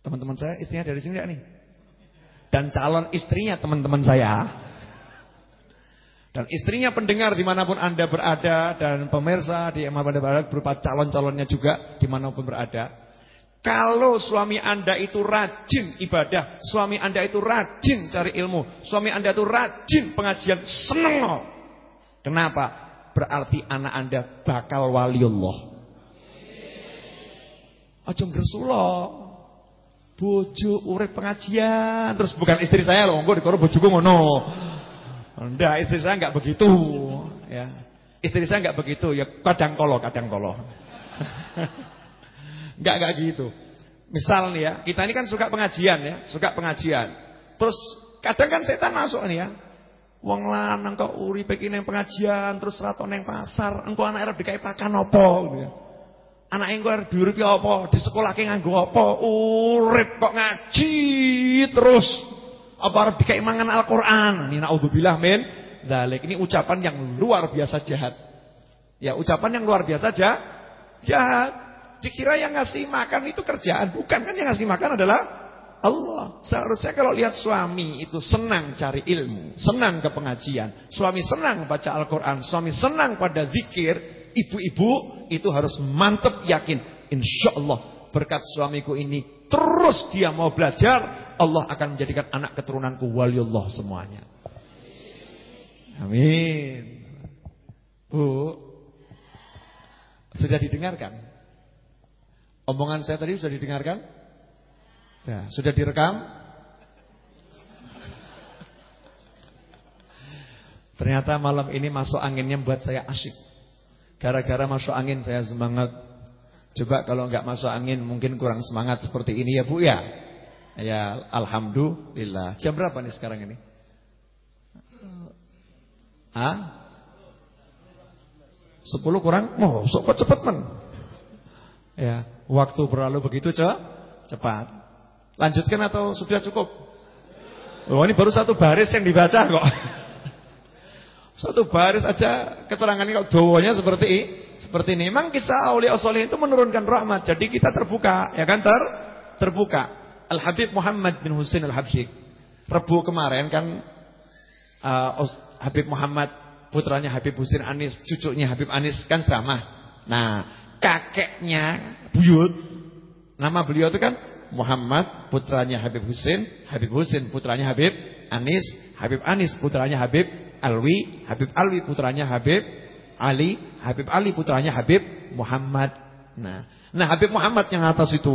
Teman-teman saya istrinya dari sini enggak nih? Dan calon istrinya teman-teman saya. Dan istrinya pendengar di mana pun anda berada dan pemirsa di mana anda berada berupa calon-calonnya juga di mana pun berada. Kalau suami anda itu rajin ibadah, suami anda itu rajin cari ilmu, suami anda itu rajin pengajian, seneng. Kenapa? berarti anak Anda bakal waliullah. Aja ngresula. bojo urip pengajian terus bukan istri saya loh engko dikoro bojoku ngono ndak istri saya enggak begitu ya istri saya enggak begitu ya kadang kolo kadang kolo enggak enggak gitu misal nih ya kita ini kan suka pengajian ya suka pengajian terus kadang kan setan masuk nih ya wong lanang kok uripe iki pengajian terus rato neng pasar engko anak arep dikai pakan apa gitu ya Anak engko arep diuripi apa? Disekolahke nganggo apa? Urip kok ngaji terus. Apa arep dikai Al-Qur'an? Ini naudzubillah min dzalik. Ini ucapan yang luar biasa jahat. Ya, ucapan yang luar biasa jahat. Jahat. Dikira yang ngasih makan itu kerjaan, bukan kan yang ngasih makan adalah Allah. Seharusnya kalau lihat suami itu senang cari ilmu, senang ke pengajian, suami senang baca Al-Qur'an, suami senang pada zikir, ibu-ibu itu harus mantap yakin. Insya Allah berkat suamiku ini terus dia mau belajar. Allah akan menjadikan anak keturunanku waliullah semuanya. Amin. Bu, sudah didengarkan? Omongan saya tadi sudah didengarkan? Ya, sudah direkam? Ternyata malam ini masuk anginnya buat saya asyik. Gara-gara masuk angin saya semangat. Coba kalau enggak masuk angin mungkin kurang semangat seperti ini ya Bu ya. Ya alhamdulillah. Jam berapa nih sekarang ini? Ah? 10 kurang? Oh, cepet men. Ya, waktu berlalu begitu cepat. Lanjutkan atau sudah cukup? Oh, ini baru satu baris yang dibaca kok. Satu baris aja keterangannya kok dawanya seperti ini, seperti ini. Memang kisah aulia soleh itu menurunkan rahmat. Jadi kita terbuka, ya kan ter terbuka. Al Habib Muhammad bin Husain Al Habsyi. Rebu kemarin kan uh, Habib Muhammad putranya Habib Husain Anis, cucunya Habib Anis kan ceramah. Nah, kakeknya Buyut nama beliau itu kan Muhammad putranya Habib Husain, Habib Husain putranya Habib Anis, Habib Anis putranya Habib Alwi, Habib Alwi putranya Habib Ali, Habib Ali putranya Habib Muhammad. Nah, nah Habib Muhammad yang atas itu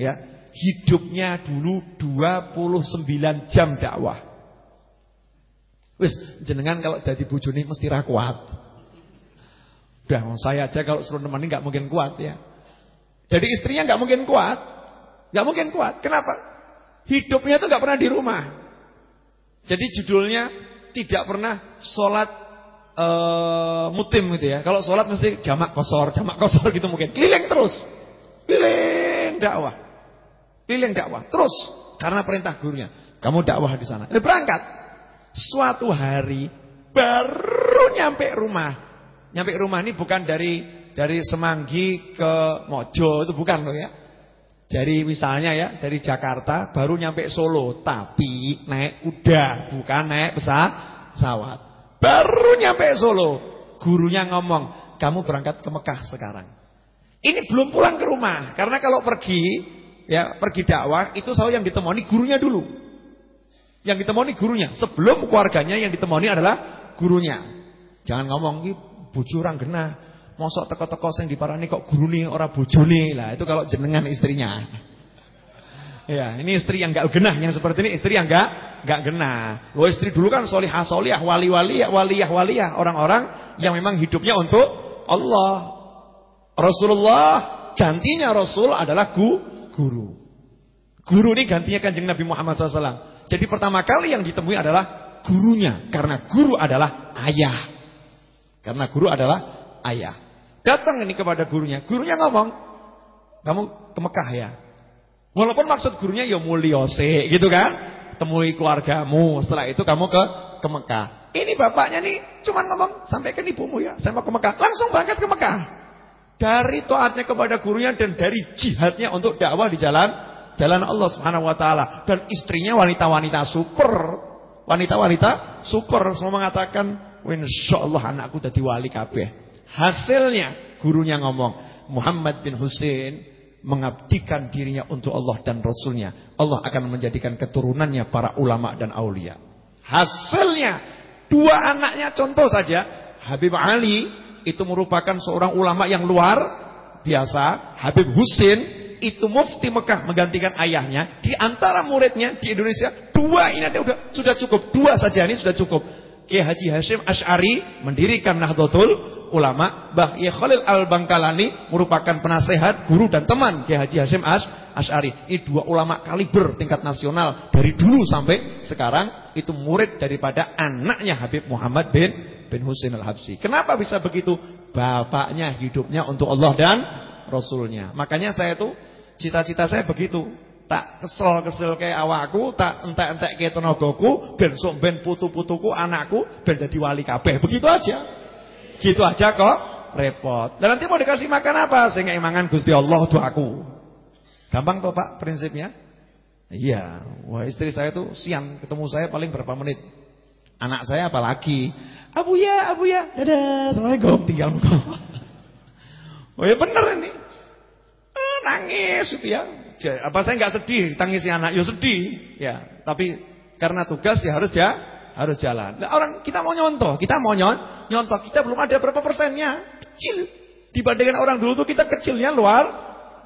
ya, hidupnya dulu 29 jam dakwah. Wis jenengan kalau jadi bojone mesti ra kuat. Udah saya aja kalau suruh nemani nggak mungkin kuat ya. Jadi istrinya nggak mungkin kuat. nggak mungkin kuat. Kenapa? Hidupnya tuh nggak pernah di rumah. Jadi judulnya tidak pernah sholat uh, mutim gitu ya. Kalau sholat mesti jamak kosor, jamak kosor gitu mungkin. Keliling terus. Keliling dakwah. Keliling dakwah. Terus. Karena perintah gurunya. Kamu dakwah di sana. Ini berangkat. Suatu hari baru nyampe rumah. Nyampe rumah ini bukan dari dari Semanggi ke Mojo. Itu bukan loh ya. Dari misalnya ya, dari Jakarta baru nyampe Solo, tapi naik kuda, bukan naik pesawat. Baru nyampe Solo, gurunya ngomong, "Kamu berangkat ke Mekah sekarang." Ini belum pulang ke rumah, karena kalau pergi ya, pergi dakwah itu selalu yang ditemani gurunya dulu. Yang ditemani gurunya, sebelum keluarganya yang ditemani adalah gurunya. Jangan ngomong iki bojo orang genah. Mosok teko-teko sing diparani kok gurune ora bojone. Lah itu kalau jenengan istrinya. Ya, ini istri yang enggak genah, yang seperti ini istri yang enggak enggak genah. Lo istri dulu kan solihah solihah, wali-wali, waliyah waliyah, orang-orang yang memang hidupnya untuk Allah. Rasulullah gantinya Rasul adalah gu, guru. Guru ini gantinya Kanjeng Nabi Muhammad SAW. Jadi pertama kali yang ditemui adalah gurunya karena guru adalah ayah. Karena guru adalah ayah. Datang ini kepada gurunya. Gurunya ngomong, kamu ke Mekah ya. Walaupun maksud gurunya ya muliose gitu kan. Temui keluargamu. Setelah itu kamu ke ke Mekah. Ini bapaknya nih cuma ngomong, sampaikan ibumu ya. Saya mau ke Mekah. Langsung berangkat ke Mekah. Dari taatnya kepada gurunya dan dari jihadnya untuk dakwah di jalan jalan Allah Subhanahu wa taala dan istrinya wanita-wanita super. Wanita-wanita super semua mengatakan, "Insyaallah anakku jadi wali kabeh." Hasilnya gurunya ngomong, Muhammad bin Husain mengabdikan dirinya untuk Allah dan Rasulnya. Allah akan menjadikan keturunannya para ulama dan aulia. Hasilnya dua anaknya contoh saja, Habib Ali itu merupakan seorang ulama yang luar biasa. Habib Husain itu mufti Mekah menggantikan ayahnya. Di antara muridnya di Indonesia, dua ini ada udah sudah cukup. Dua saja ini sudah cukup. Kiai Haji Hashim Ash'ari mendirikan Nahdlatul Ulama. Bah Khalil Al-Bangkalani merupakan penasehat, guru dan teman Kiai Haji Hashim Ash'ari. Ini dua ulama kaliber tingkat nasional. Dari dulu sampai sekarang itu murid daripada anaknya Habib Muhammad bin bin Husain Al-Habsi. Kenapa bisa begitu? Bapaknya hidupnya untuk Allah dan Rasulnya. Makanya saya tuh cita-cita saya begitu. Tak kesel-kesel kayak awakku, tak entek-entek kayak tenagaku, ben sok ben putu-putuku, anakku ben jadi wali kabeh. Begitu aja. Gitu aja kok repot. Dan nanti mau dikasih makan apa? Sehingga imangan Gusti Allah doaku. Gampang toh Pak prinsipnya? Iya. Wah istri saya tuh siang ketemu saya paling berapa menit. Anak saya apalagi. Abu ya, Abu ya. Dadah, Assalamualaikum. Tinggal Oh ya bener ini. Eh, nangis itu ya. Apa saya nggak sedih tangisi anak? Ya sedih. Ya, tapi karena tugas ya harus ya harus jalan. Nah, orang kita mau nyontoh, kita mau nyon, nyontoh kita belum ada berapa persennya. Kecil. Dibandingkan orang dulu tuh kita kecilnya luar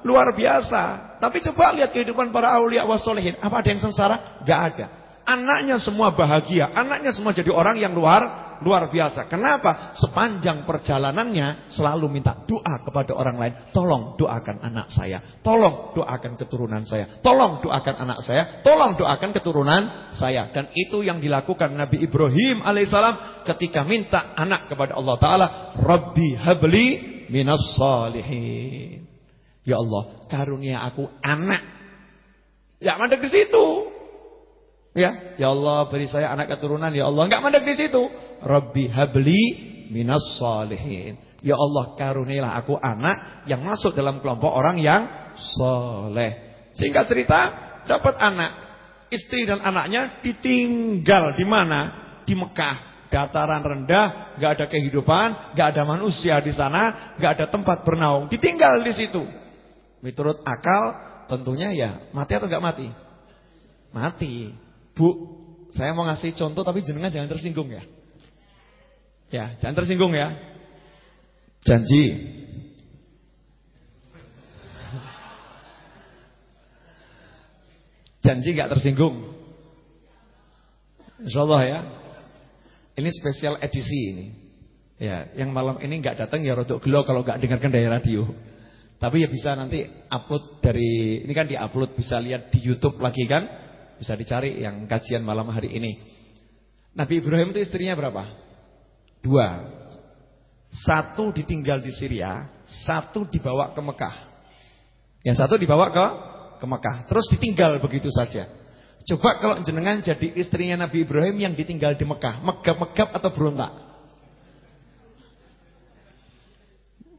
luar biasa. Tapi coba lihat kehidupan para aulia wasolehin. Apa ada yang sengsara? Gak ada. Anaknya semua bahagia, anaknya semua jadi orang yang luar luar biasa. Kenapa? Sepanjang perjalanannya selalu minta doa kepada orang lain. Tolong doakan anak saya. Tolong doakan keturunan saya. Tolong doakan anak saya. Tolong doakan keturunan saya. Dan itu yang dilakukan Nabi Ibrahim alaihissalam ketika minta anak kepada Allah Taala. Rabbi habli minas salihin. Ya Allah, karunia aku anak. Ya mandek di situ. Ya, ya Allah beri saya anak keturunan ya Allah. Enggak mandek di situ. Rabbi habli minas salihin. Ya Allah karunilah aku anak yang masuk dalam kelompok orang yang soleh. Singkat cerita dapat anak. Istri dan anaknya ditinggal di mana? Di Mekah. Dataran rendah, gak ada kehidupan, gak ada manusia di sana, gak ada tempat bernaung. Ditinggal di situ. Menurut akal tentunya ya mati atau gak mati? Mati. Bu, saya mau ngasih contoh tapi jenengan jangan tersinggung ya. Ya, jangan tersinggung ya. Janji. Janji gak tersinggung. Insyaallah ya. Ini spesial edisi ini. Ya, yang malam ini nggak datang ya rodok gelo kalau nggak dengarkan dari radio. Tapi ya bisa nanti upload dari ini kan diupload bisa lihat di YouTube lagi kan? Bisa dicari yang kajian malam hari ini. Nabi Ibrahim itu istrinya berapa? Dua. Satu ditinggal di Syria, satu dibawa ke Mekah. Yang satu dibawa ke ke Mekah, terus ditinggal begitu saja. Coba kalau jenengan jadi istrinya Nabi Ibrahim yang ditinggal di Mekah, megap-megap atau berontak?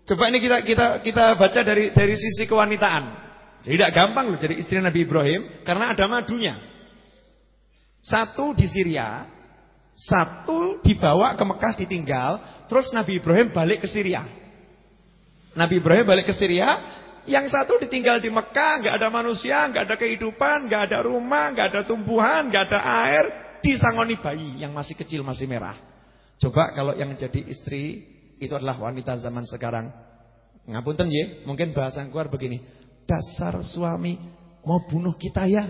Coba ini kita kita kita baca dari dari sisi kewanitaan. Tidak gampang loh jadi istri Nabi Ibrahim karena ada madunya. Satu di Syria, satu dibawa ke Mekah ditinggal, terus Nabi Ibrahim balik ke Syria. Nabi Ibrahim balik ke Syria, yang satu ditinggal di Mekah, nggak ada manusia, nggak ada kehidupan, nggak ada rumah, nggak ada tumbuhan, nggak ada air, disangoni bayi yang masih kecil masih merah. Coba kalau yang jadi istri itu adalah wanita zaman sekarang. Ngapunten ya, mungkin bahasa keluar begini. Dasar suami mau bunuh kita ya.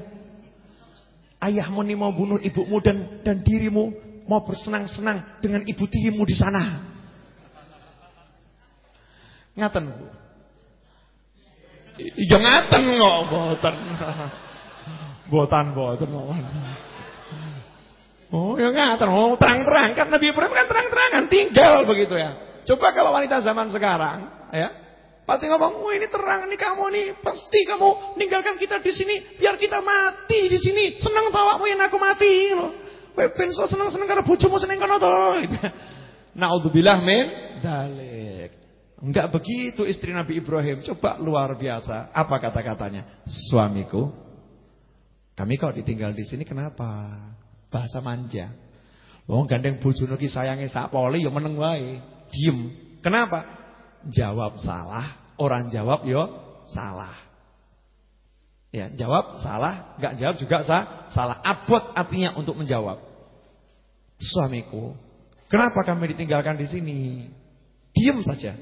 Ayahmu nih mau bunuh ibumu dan dan dirimu mau bersenang-senang dengan ibu tirimu di sana. Ngaten, Bu. Iya ngaten kok, boten. Botan, boten Oh, ya ngaten. Oh, terang-terang kan Nabi Ibrahim kan terang-terangan tinggal begitu ya. Coba kalau wanita zaman sekarang, ya, pasti ngomong, "Oh, ini terang nih kamu nih, pasti kamu ninggalkan kita di sini biar kita mati di sini. Senang tawamu yang aku mati loh." Ben seneng-seneng karo bojomu seneng kono to. Naudzubillah min dalik. Enggak begitu istri Nabi Ibrahim. Coba luar biasa. Apa kata-katanya? Suamiku, kami kok ditinggal di sini kenapa? Bahasa manja. Wong gandeng bojone ki sayange sak poli ya meneng wae. Diem. Kenapa? Jawab salah, orang jawab yo salah. Ya, jawab salah, enggak jawab juga sah, salah. Abot artinya untuk menjawab. Suamiku, kenapa kami ditinggalkan di sini? Diam saja.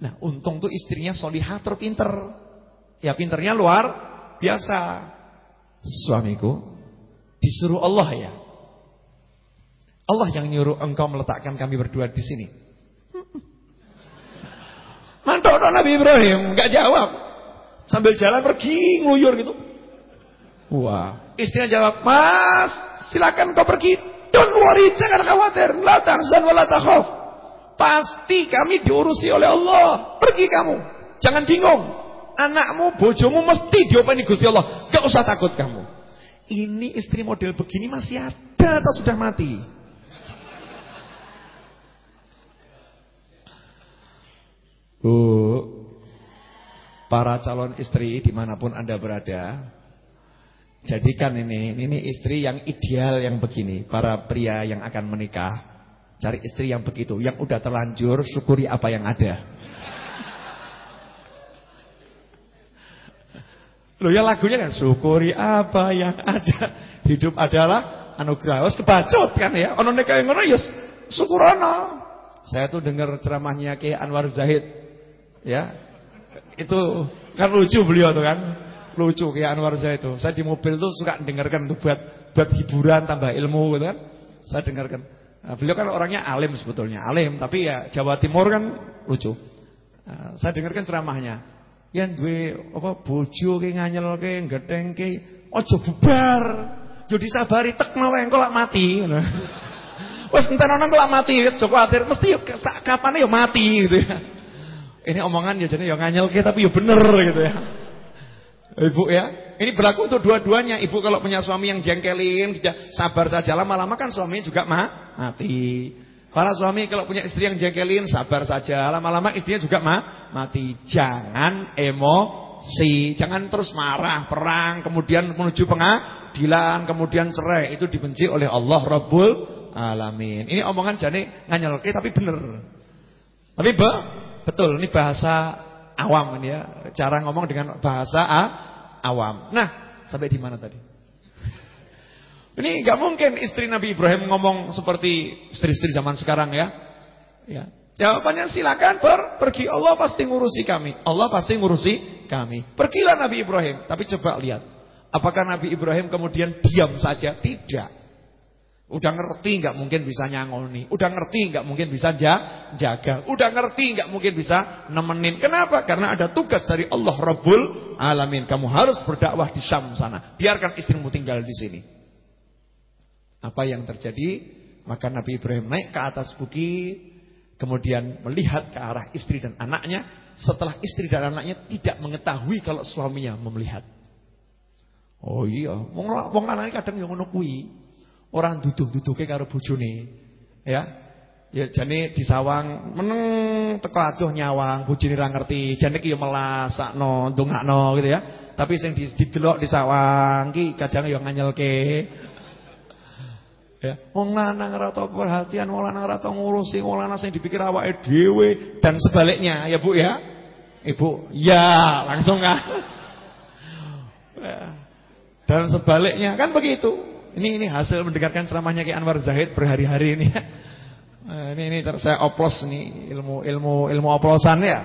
Nah, untung tuh istrinya solihah terpinter. Ya pinternya luar biasa. Suamiku disuruh Allah ya. Allah yang nyuruh engkau meletakkan kami berdua di sini. Mantuk Nabi Ibrahim, nggak jawab. Sambil jalan pergi ngeluyur gitu. Wah, istrinya jawab, "Mas, silakan kau pergi. Don't worry, jangan khawatir. La tahzan wa la takhaf." Pasti kami diurusi oleh Allah. Pergi kamu. Jangan bingung. Anakmu, bojomu mesti diopeni Gusti Allah. Gak usah takut kamu. Ini istri model begini masih ada atau sudah mati? Bu, para calon istri di mana pun anda berada, jadikan ini, ini istri yang ideal yang begini. Para pria yang akan menikah, cari istri yang begitu, yang udah terlanjur, syukuri apa yang ada. Loh ya lagunya kan syukuri apa yang ada. Hidup adalah anugerah. Wes kebacot kan ya. Ono nek kaya ngono ya syukurana. Saya tuh dengar ceramahnya Ki Anwar Zahid Ya. Itu kan lucu beliau tuh kan. Lucu kayak Anwar saya itu. Saya di mobil tuh suka dengarkan tuh buat buat hiburan tambah ilmu gitu kan. Saya dengarkan. Nah, beliau kan orangnya alim sebetulnya, alim tapi ya Jawa Timur kan lucu. Nah, saya dengarkan ceramahnya. Yang duwe apa bojo ki nganyelke, gedengke, aja bubar. Yo disabari tekno wae engko mati ngono. Wes entar ana mati wis aja kuwatir mesti yo kapan yo mati gitu ya. Ini omongan ya jadi ya nganyelke tapi ya bener gitu ya. Ibu ya, ini berlaku untuk dua-duanya. Ibu kalau punya suami yang jengkelin, sabar saja. Lama-lama kan suami juga ma mati. Para suami kalau punya istri yang jengkelin, sabar saja. Lama-lama istrinya juga ma mati. Jangan emosi, jangan terus marah, perang, kemudian menuju pengadilan, kemudian cerai. Itu dibenci oleh Allah Rabbul Alamin. Ini omongan jane nganyelke tapi bener. Tapi be Betul, ini bahasa awam ini ya. Cara ngomong dengan bahasa a, awam. Nah, sampai di mana tadi? Ini nggak mungkin istri Nabi Ibrahim ngomong seperti istri-istri zaman sekarang ya. Ya. Jawabannya silakan per, pergi Allah pasti ngurusi kami. Allah pasti ngurusi kami. Pergilah Nabi Ibrahim, tapi coba lihat. Apakah Nabi Ibrahim kemudian diam saja? Tidak. Udah ngerti nggak mungkin bisa nyangoni. Udah ngerti nggak mungkin bisa jaga. Udah ngerti nggak mungkin bisa nemenin. Kenapa? Karena ada tugas dari Allah Rabbul Alamin. Kamu harus berdakwah di Syam sana. Biarkan istrimu tinggal di sini. Apa yang terjadi? Maka Nabi Ibrahim naik ke atas bukit. Kemudian melihat ke arah istri dan anaknya. Setelah istri dan anaknya tidak mengetahui kalau suaminya melihat. Oh iya, wong lanang kadang yang ngono. Orang duduk-duduke karo bojone. Ya. Ya jane disawang meneng teko adoh nyawang, bojone ra ngerti. Jane ki ya melasakno, ndongakno gitu ya. Tapi sing didelok disawang ki kadang ya nganyelke. Ya, wong lanang ora perhatian, wong lanang ora tau ngurusi, wong lanang sing dipikir awake dhewe dan sebaliknya ya Bu ya. Ibu, ya langsung kan. Dan sebaliknya kan begitu. Ini ini hasil mendengarkan ceramahnya Ki Anwar Zahid berhari-hari ini. Nah, ini ini saya oplos nih ilmu ilmu ilmu oplosan ya.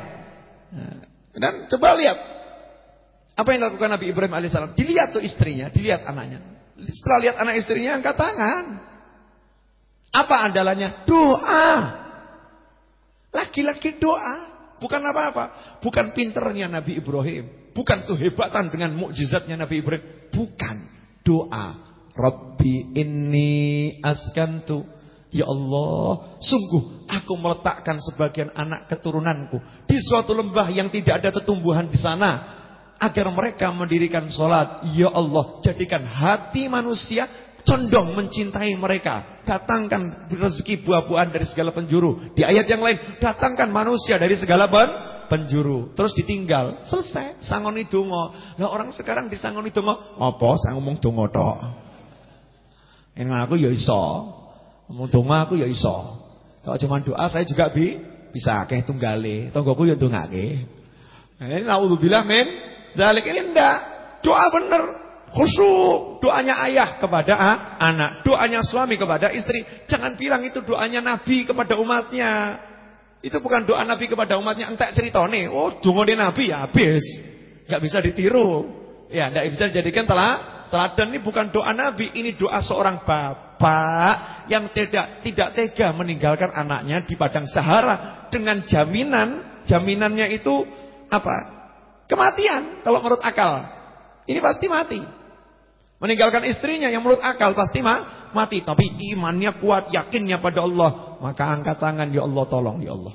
Nah, dan coba lihat apa yang dilakukan Nabi Ibrahim alaihissalam. Dilihat tuh istrinya, dilihat anaknya. Setelah lihat anak istrinya angkat tangan. Apa andalannya? Doa. Laki-laki doa. Bukan apa-apa. Bukan pinternya Nabi Ibrahim. Bukan kehebatan dengan mukjizatnya Nabi Ibrahim. Bukan. Doa. Rabbi inni askantu Ya Allah, sungguh aku meletakkan sebagian anak keturunanku di suatu lembah yang tidak ada tetumbuhan di sana agar mereka mendirikan sholat. Ya Allah, jadikan hati manusia condong mencintai mereka. Datangkan rezeki buah-buahan dari segala penjuru. Di ayat yang lain, datangkan manusia dari segala pen penjuru. Terus ditinggal. Selesai. Sangoni donga. Nah orang sekarang disangoni donga. Apa? Saya ngomong donga tok. Yang aku ya iso. Donga aku ya iso. Kalau cuma doa saya juga bi bisa akeh tunggale. Tonggoku ya. Nah, ini naudzubillah min dzalik ini ndak. Doa bener. Khusyuk doanya ayah kepada anak, doanya suami kepada istri. Jangan bilang itu doanya nabi kepada umatnya. Itu bukan doa nabi kepada umatnya entek ceritane. Oh, dongane nabi ya habis. Gak bisa ditiru. Ya, tidak bisa dijadikan telah teladan ini bukan doa Nabi, ini doa seorang bapak yang tidak tidak tega meninggalkan anaknya di padang Sahara dengan jaminan, jaminannya itu apa? Kematian kalau menurut akal. Ini pasti mati. Meninggalkan istrinya yang menurut akal pasti ma mati, tapi imannya kuat, yakinnya pada Allah, maka angkat tangan ya Allah tolong ya Allah.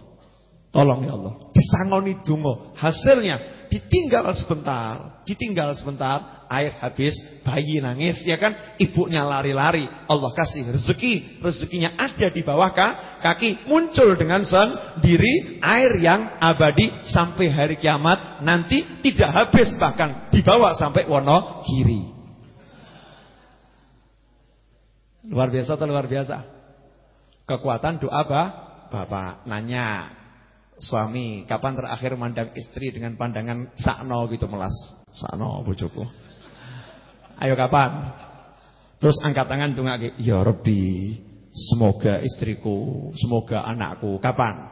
Tolong ya Allah. Disangoni dungo. Hasilnya ditinggal sebentar, ditinggal sebentar, air habis, bayi nangis, ya kan? Ibunya lari-lari, Allah kasih rezeki, rezekinya ada di bawah kaki, muncul dengan sendiri air yang abadi sampai hari kiamat, nanti tidak habis bahkan dibawa sampai wono kiri. Luar biasa atau luar biasa? Kekuatan doa bah, Bapak nanya suami, kapan terakhir mandang istri dengan pandangan sakno gitu melas. Sakno bojoku. Ayo kapan? Terus angkat tangan dongake, ya Rabbi, semoga istriku, semoga anakku. Kapan?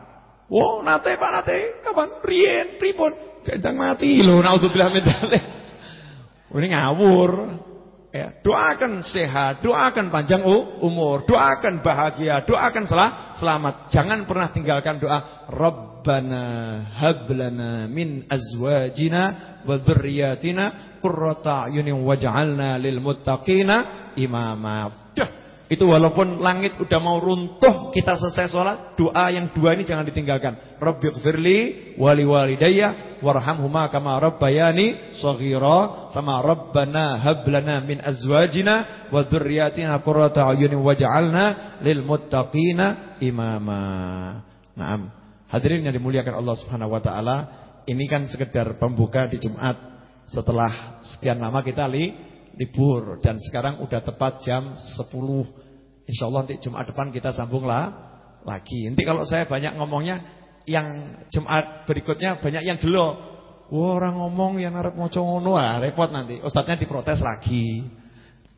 Oh, nate Pak nate. Kapan? Rien, pripun? Gendang mati lho, naudzubillah min dzalik. Ini ngawur. Ya, doakan sehat, doakan panjang umur, doakan bahagia, doakan selamat. Jangan pernah tinggalkan doa Rabbana hablana min azwajina wa dzurriyyatina qurrata ayunin waj'alna lil muttaqina imama. Dah, itu walaupun langit udah mau runtuh, kita selesai sholat, doa yang dua ini jangan ditinggalkan. Rabbighfirli wali walidayya warhamhuma kama rabbayani shaghira sama rabbana hablana min azwajina wa dzurriyyatina qurrata a'yunin waj'alna lil muttaqina imama. Naam. Hadirin yang dimuliakan Allah Subhanahu wa taala, ini kan sekedar pembuka di Jumat setelah sekian lama kita li libur dan sekarang udah tepat jam 10 Insya Allah nanti Jumat depan kita sambunglah lagi. Nanti kalau saya banyak ngomongnya yang Jumat berikutnya banyak yang gelo. Wah, orang ngomong yang arep maca ngono ah, repot nanti. Ustadznya diprotes lagi.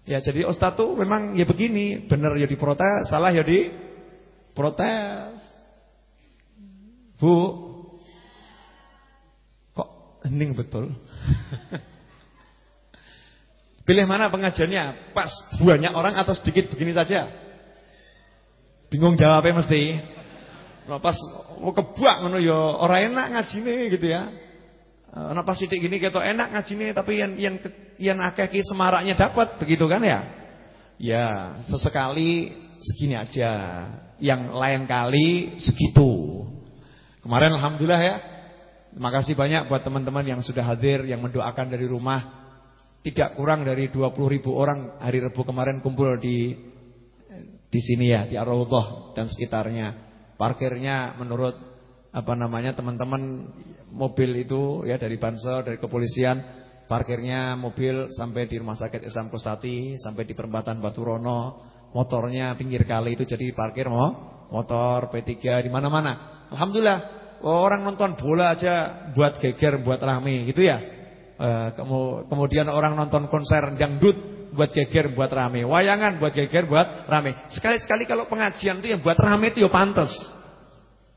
Ya, jadi ustadz tuh memang ya begini, benar ya diprotes, salah ya di protes. Bu. Kok hening betul? Pilih mana pengajiannya? Pas banyak orang atau sedikit begini saja? Bingung jawabnya mesti. Nah, pas kebuak ngono ya ora enak ngajine gitu ya. Ana pas sithik gini ketok enak ngajine tapi yang yang yang akeh ki semaraknya dapat begitu kan ya? Ya, sesekali segini aja. Yang lain kali segitu. Kemarin alhamdulillah ya. Terima kasih banyak buat teman-teman yang sudah hadir yang mendoakan dari rumah tidak kurang dari 20 ribu orang hari Rabu kemarin kumpul di di sini ya, di Ar-Raudhah dan sekitarnya. Parkirnya menurut apa namanya teman-teman mobil itu ya dari Bansor, dari kepolisian, parkirnya mobil sampai di Rumah Sakit Islam Kostati, sampai di perempatan Batu Rono, motornya pinggir kali itu jadi parkir mau motor P3 di mana-mana. Alhamdulillah, orang nonton bola aja buat geger, buat rame gitu ya. Eh, kemudian orang nonton konser dangdut buat geger buat rame, wayangan buat geger buat rame. Sekali-sekali kalau pengajian itu yang buat rame itu ya pantas.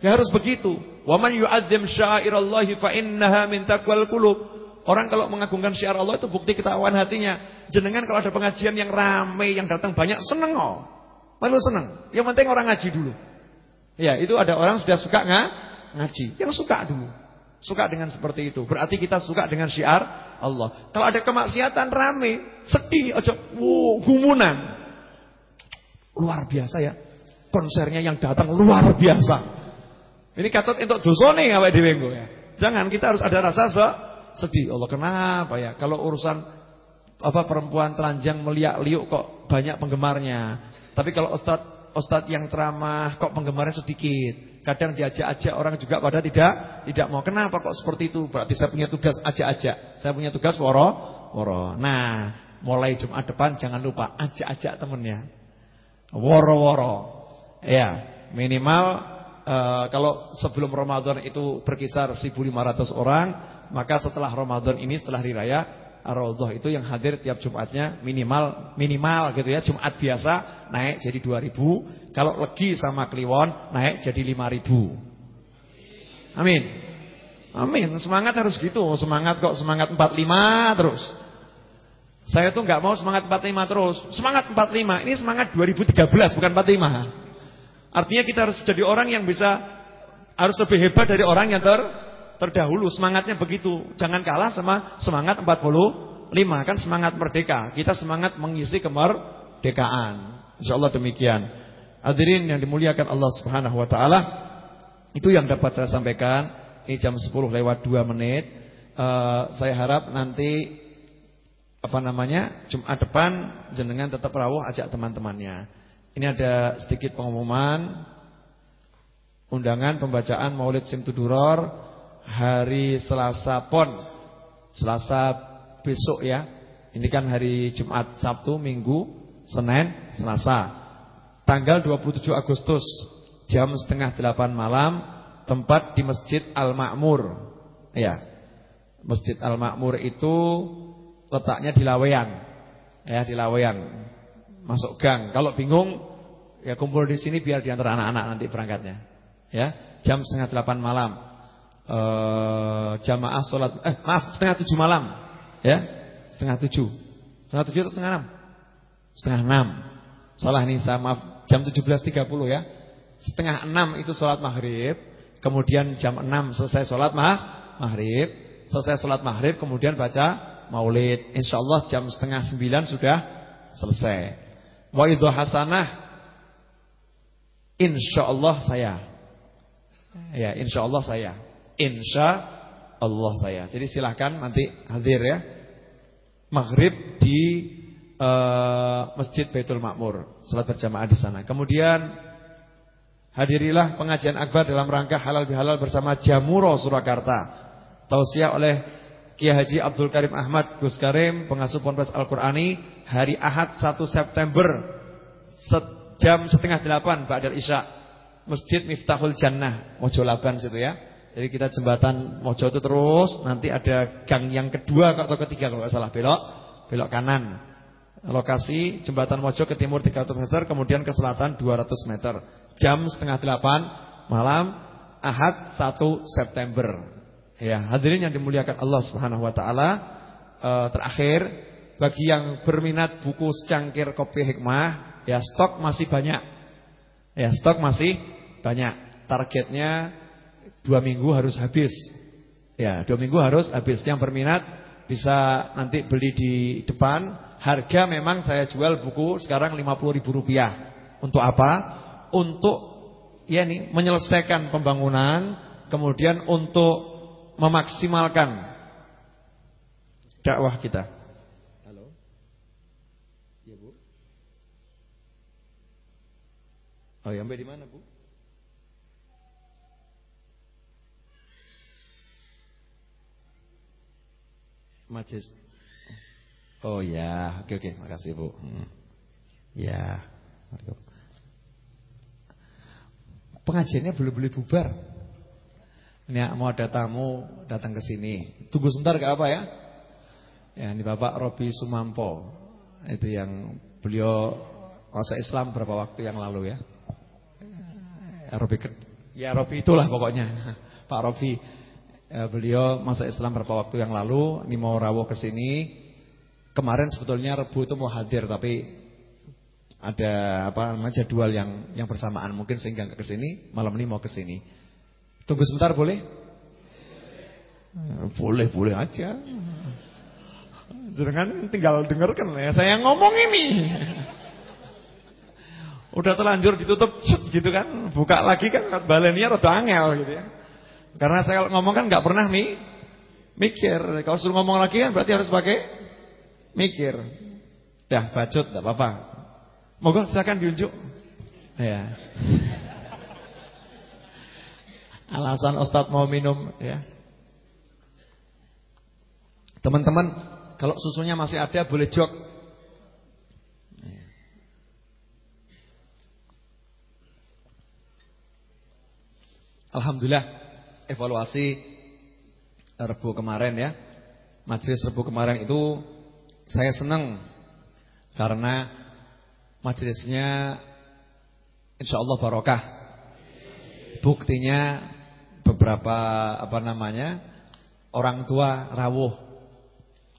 Ya harus begitu. Wa man yu'azzim sya'irallahi fa innaha min taqwal qulub. Orang kalau mengagungkan syiar Allah itu bukti ketahuan hatinya. Jenengan kalau ada pengajian yang rame, yang datang banyak, seneng oh. Malu seneng. Yang penting orang ngaji dulu. Ya, itu ada orang sudah suka nggak ngaji. Yang suka dulu. Suka dengan seperti itu. Berarti kita suka dengan syiar Allah. Kalau ada kemaksiatan rame, sedih aja, wow, gumunan. Luar biasa ya. Konsernya yang datang luar biasa. Ini katut untuk dosane awake dhewe ya. Jangan kita harus ada rasa se sedih. Allah kenapa ya? Kalau urusan apa perempuan telanjang meliak-liuk kok banyak penggemarnya. Tapi kalau ustaz Ustadz yang ceramah kok penggemarnya sedikit. Kadang diajak-ajak orang juga pada tidak tidak mau. Kenapa kok seperti itu? Berarti saya punya tugas ajak-ajak. Saya punya tugas woro woro. Nah, mulai Jumat depan jangan lupa ajak-ajak temennya. Woro-woro. Ya, minimal uh, kalau sebelum Ramadan itu berkisar 1.500 orang, maka setelah Ramadan ini setelah hari raya Ar-Raudhah itu yang hadir tiap Jumatnya minimal minimal gitu ya. Jumat biasa naik jadi 2000, kalau legi sama kliwon naik jadi 5000. Amin. Amin. Semangat harus gitu. Semangat kok semangat 45 terus. Saya tuh nggak mau semangat 45 terus. Semangat 45. Ini semangat 2013 bukan 45. Artinya kita harus jadi orang yang bisa harus lebih hebat dari orang yang ter terdahulu. Semangatnya begitu. Jangan kalah sama semangat 45. Kan semangat merdeka. Kita semangat mengisi kemerdekaan. Insyaallah demikian. Hadirin yang dimuliakan Allah Subhanahu wa taala, itu yang dapat saya sampaikan. Ini jam 10 lewat 2 menit. Uh, saya harap nanti apa namanya? Jumat depan jenengan tetap rawuh ajak teman-temannya. Ini ada sedikit pengumuman undangan pembacaan Maulid Simtuduror hari Selasa Pon. Selasa besok ya. Ini kan hari Jumat, Sabtu, Minggu, Senin, Selasa. Tanggal 27 Agustus jam setengah delapan malam tempat di Masjid Al-Ma'mur. Ya. Masjid Al-Ma'mur itu letaknya di Laweyan. Ya, di Laweyan. Masuk gang. Kalau bingung ya kumpul di sini biar diantar anak-anak nanti berangkatnya. Ya, jam setengah delapan malam. E, jamaah sholat eh maaf setengah tujuh malam. Ya, setengah tujuh. Setengah tujuh atau setengah enam? Setengah enam. Salah nih saya maaf jam tujuh belas tiga puluh ya. Setengah enam itu sholat maghrib. Kemudian jam enam selesai sholat mah maghrib. Selesai sholat maghrib kemudian baca maulid. Insyaallah jam setengah sembilan sudah selesai. Wa idhu hasanah insyaallah saya. Ya, insyaallah saya. Insya Allah saya. Jadi silahkan nanti hadir ya. Maghrib di uh, Masjid Baitul Makmur. Salat berjamaah di sana. Kemudian hadirilah pengajian akbar dalam rangka halal bihalal bersama Jamuro Surakarta. Tausiah oleh Kiai Haji Abdul Karim Ahmad Gus Karim pengasuh Ponpes Al-Qur'ani hari Ahad 1 September jam setengah delapan Ba'dal Isya Masjid Miftahul Jannah Mojo Laban situ ya. Jadi kita jembatan Mojo itu terus nanti ada gang yang kedua atau ketiga kalau nggak salah belok belok kanan. Lokasi jembatan Mojo ke timur 300 meter kemudian ke selatan 200 meter. Jam setengah delapan malam Ahad 1 September. Ya, hadirin yang dimuliakan Allah Subhanahu wa taala, e, terakhir bagi yang berminat buku secangkir kopi hikmah, ya stok masih banyak. Ya, stok masih banyak. Targetnya dua minggu harus habis. Ya, dua minggu harus habis. Yang berminat bisa nanti beli di depan. Harga memang saya jual buku sekarang ribu rupiah. Untuk apa? Untuk ya nih menyelesaikan pembangunan, kemudian untuk memaksimalkan dakwah kita. Halo. Ya, Bu. Oh, yang di mana, Bu? Majlis. Oh ya, oke oke, makasih Bu. Hmm. Ya. Pengajiannya boleh boleh bubar. Ini mau ada tamu datang ke sini. Tunggu sebentar gak apa ya? Ya, ini Bapak Robi Sumampo. Itu yang beliau masa Islam berapa waktu yang lalu ya. Ya Robi ya Robi itulah pokoknya. Pak Robi beliau masa Islam berapa waktu yang lalu ini mau rawuh ke sini. Kemarin sebetulnya Rebu itu mau hadir tapi ada apa namanya jadwal yang yang bersamaan mungkin sehingga ke sini, malam ini mau ke sini. Tunggu sebentar boleh? Boleh, boleh aja. Jangan tinggal dengarkan ya. Saya ngomong ini. Udah terlanjur ditutup gitu kan. Buka lagi kan balennya rada angel gitu ya. Karena saya ngomong kan nggak pernah mi mikir. Kalau suruh ngomong lagi kan berarti harus pakai mikir. Dah bacot enggak apa-apa. Moga silakan diunjuk. Ya. Alasan Ustadz mau minum ya. Teman-teman, kalau susunya masih ada boleh jok. Alhamdulillah evaluasi Rebu kemarin ya. Majelis Rebu kemarin itu saya senang karena majelisnya insya Allah barokah. Buktinya beberapa apa namanya orang tua rawuh.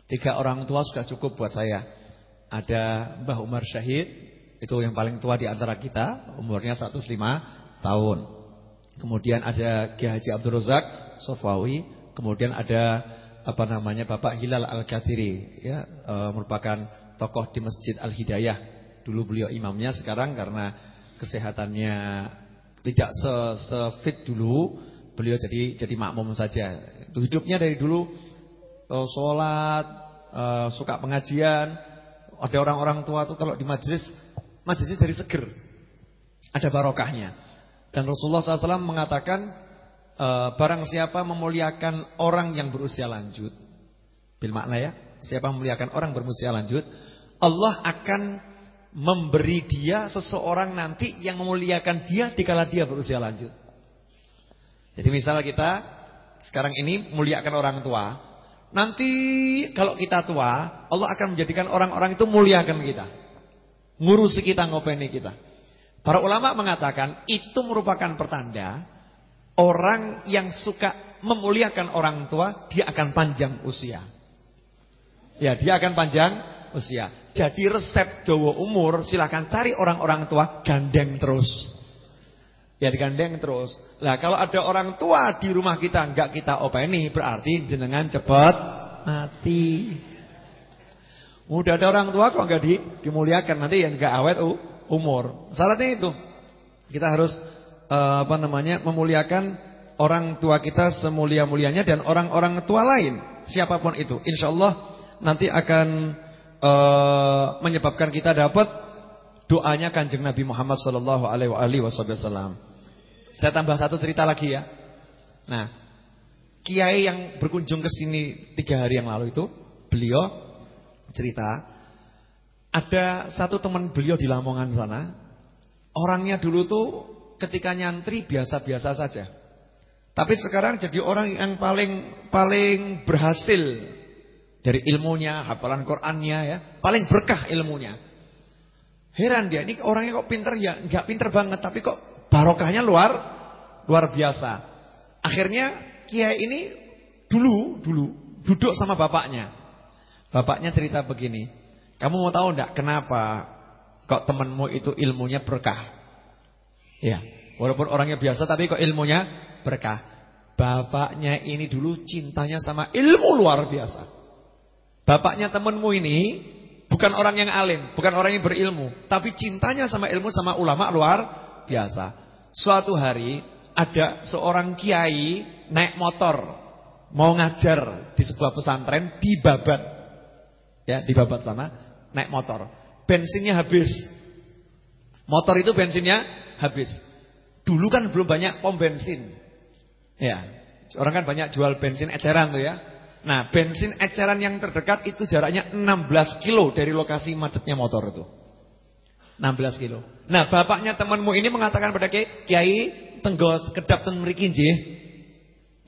Tiga orang tua sudah cukup buat saya. Ada Mbah Umar Syahid, itu yang paling tua di antara kita, umurnya 105 tahun. Kemudian ada Kiai Haji Abdul Razak Sofawi, kemudian ada apa namanya Bapak Hilal Al-Kathiri ya, e, merupakan tokoh di Masjid Al-Hidayah. Dulu beliau imamnya, sekarang karena kesehatannya tidak se, se fit dulu, beliau jadi jadi makmum saja. Itu hidupnya dari dulu uh, sholat, uh, suka pengajian. Ada orang-orang tua tuh kalau di majlis, majlisnya jadi seger. Ada barokahnya. Dan Rasulullah SAW mengatakan uh, barang siapa memuliakan orang yang berusia lanjut, bil makna ya, siapa memuliakan orang berusia lanjut, Allah akan memberi dia seseorang nanti yang memuliakan dia dikala dia berusia lanjut. Jadi misal kita sekarang ini muliakan orang tua. Nanti kalau kita tua, Allah akan menjadikan orang-orang itu muliakan kita. Ngurusi kita, ngopeni kita. Para ulama mengatakan itu merupakan pertanda orang yang suka memuliakan orang tua, dia akan panjang usia. Ya, dia akan panjang usia. Jadi resep dawa umur silahkan cari orang-orang tua gandeng terus. Ya digandeng terus. Lah kalau ada orang tua di rumah kita enggak kita openi berarti jenengan cepat mati. Udah ada orang tua kok enggak di, dimuliakan nanti yang enggak awet uh, umur. Salahnya itu. Kita harus uh, apa namanya? memuliakan orang tua kita semulia-mulianya dan orang-orang tua lain, siapa pun itu. Insyaallah nanti akan uh, menyebabkan kita dapat doanya Kanjeng Nabi Muhammad sallallahu alaihi wasallam. Saya tambah satu cerita lagi ya. Nah, kiai yang berkunjung ke sini tiga hari yang lalu itu, beliau cerita ada satu teman beliau di Lamongan sana. Orangnya dulu tuh ketika nyantri biasa-biasa saja. Tapi sekarang jadi orang yang paling paling berhasil dari ilmunya, hafalan Qur'annya ya, paling berkah ilmunya. Heran dia, ini orangnya kok pinter ya, nggak pinter banget tapi kok barokahnya luar luar biasa. Akhirnya kiai ini dulu dulu duduk sama bapaknya. Bapaknya cerita begini, "Kamu mau tahu enggak kenapa kok temanmu itu ilmunya berkah?" Ya, walaupun orangnya biasa tapi kok ilmunya berkah. Bapaknya ini dulu cintanya sama ilmu luar biasa. Bapaknya temanmu ini bukan orang yang alim, bukan orang yang berilmu, tapi cintanya sama ilmu sama ulama luar biasa. Suatu hari ada seorang kiai naik motor mau ngajar di sebuah pesantren di Babat. Ya, di Babat sana naik motor. Bensinnya habis. Motor itu bensinnya habis. Dulu kan belum banyak pom bensin. Ya, orang kan banyak jual bensin eceran tuh ya. Nah, bensin eceran yang terdekat itu jaraknya 16 kilo dari lokasi macetnya motor itu. 16 kilo. Nah, bapaknya temanmu ini mengatakan pada Kiai, tenggos kedap ten mriki.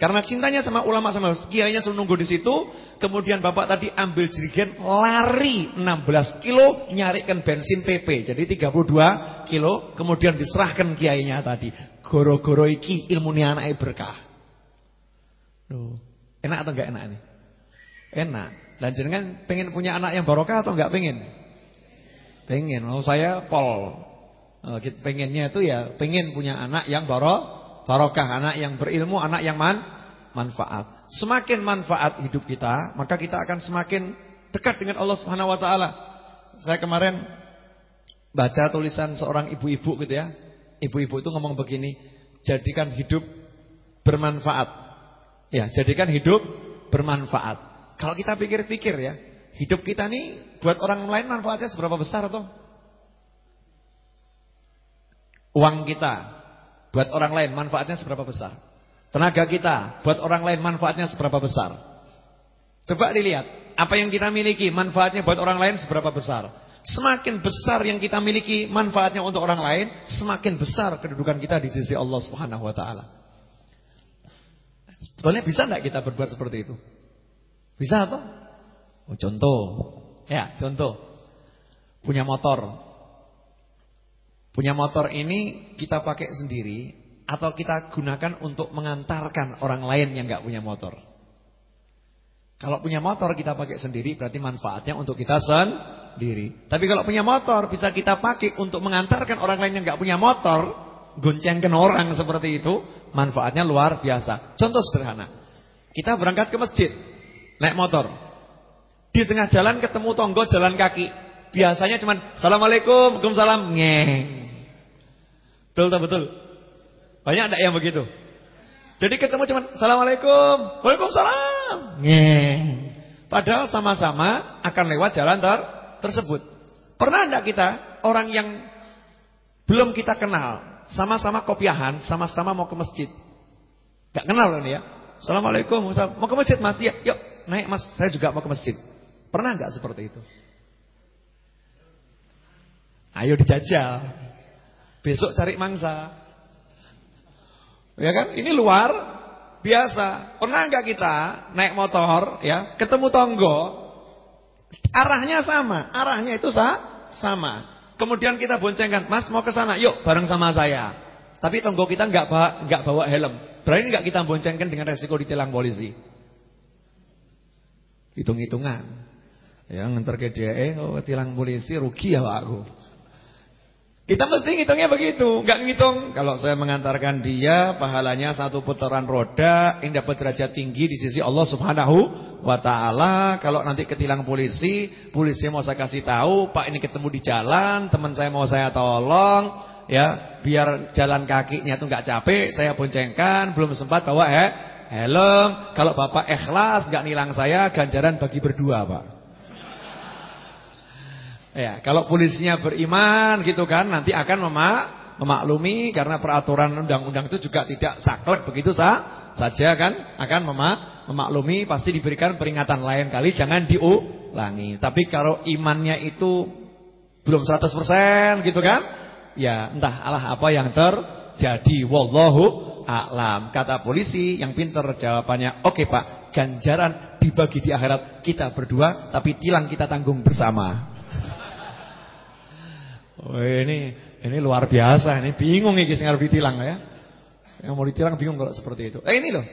Karena cintanya sama ulama sama kiainya suruh nunggu di situ, kemudian bapak tadi ambil jerigen lari 16 kilo nyarikan bensin PP. Jadi 32 kilo kemudian diserahkan kiainya tadi. Goro-goro iki ilmune anake berkah. Loh, enak atau enggak enak nih? Enak. Dan jenengan pengen punya anak yang barokah atau enggak pengen? Pengen. Oh saya pol. Oh, pengennya itu ya pengen punya anak yang baro, barokah, anak yang berilmu, anak yang man, manfaat. Semakin manfaat hidup kita, maka kita akan semakin dekat dengan Allah Subhanahu wa taala. Saya kemarin baca tulisan seorang ibu-ibu gitu ya. Ibu-ibu itu ngomong begini, jadikan hidup bermanfaat. Ya, jadikan hidup bermanfaat. Kalau kita pikir-pikir ya, Hidup kita nih buat orang lain manfaatnya seberapa besar atau? Uang kita buat orang lain manfaatnya seberapa besar? Tenaga kita buat orang lain manfaatnya seberapa besar? Coba dilihat, apa yang kita miliki manfaatnya buat orang lain seberapa besar? Semakin besar yang kita miliki manfaatnya untuk orang lain, semakin besar kedudukan kita di sisi Allah Subhanahu wa taala. Sebetulnya bisa enggak kita berbuat seperti itu? Bisa atau? Oh, contoh. Ya, contoh. Punya motor. Punya motor ini kita pakai sendiri. atau kita gunakan untuk mengantarkan orang lain yang nggak punya motor? Kalau punya motor kita pakai sendiri berarti manfaatnya untuk kita sendiri. Tapi kalau punya motor bisa kita pakai untuk mengantarkan orang lain yang nggak punya motor, goncengkan orang seperti itu, manfaatnya luar biasa. Contoh sederhana. Kita berangkat ke masjid naik motor. Di tengah jalan ketemu tonggo jalan kaki. Biasanya cuma Assalamualaikum, Waalaikumsalam, ngeng. Betul tak betul? Banyak enggak yang begitu? Jadi ketemu cuma Assalamualaikum, Waalaikumsalam. Ngeng. Padahal sama-sama akan lewat jalan ter tersebut. Pernah enggak kita orang yang belum kita kenal, sama-sama kopiahan, sama-sama mau ke masjid. Enggak kenal ini ya. Assalamualaikum, mau ke masjid Mas? Ya, yuk naik Mas, saya juga mau ke masjid. Pernah enggak seperti itu? Ayo dijajal. Besok cari mangsa. Ya kan? Ini luar biasa. Pernah enggak kita naik motor ya, ketemu tonggo, arahnya sama, arahnya itu sah, sama. Kemudian kita boncengkan, "Mas, mau ke sana? Yuk, bareng sama saya." Tapi tonggo kita enggak bawa enggak bawa helm. Berani enggak kita boncengkan dengan resiko ditilang polisi? Hitung-hitungan. Ya ngantar ke dia, eh oh, tilang polisi rugi ya Pak aku. Kita mesti ngitungnya begitu, enggak ngitung kalau saya mengantarkan dia pahalanya satu putaran roda yang dapat derajat tinggi di sisi Allah Subhanahu wa taala. Kalau nanti ketilang polisi, polisi mau saya kasih tahu, Pak ini ketemu di jalan, teman saya mau saya tolong, ya, biar jalan kakinya tuh enggak capek, saya boncengkan, belum sempat bawa eh helm. Kalau Bapak ikhlas enggak nilang saya, ganjaran bagi berdua, Pak. Ya, kalau polisinya beriman gitu kan nanti akan memak memaklumi karena peraturan undang-undang itu juga tidak saklek begitu sah, saja kan akan memak memaklumi pasti diberikan peringatan lain kali jangan diulangi. Tapi kalau imannya itu belum 100% gitu kan? Ya, entah Allah apa yang terjadi wallahu a'lam. Kata polisi yang pintar jawabannya, "Oke, Pak, ganjaran dibagi di akhirat kita berdua tapi tilang kita tanggung bersama." Oh, ini ini luar biasa, ini bingung nih sing arep ditilang ya. Yang mau ditilang bingung kalau seperti itu. Eh ini loh.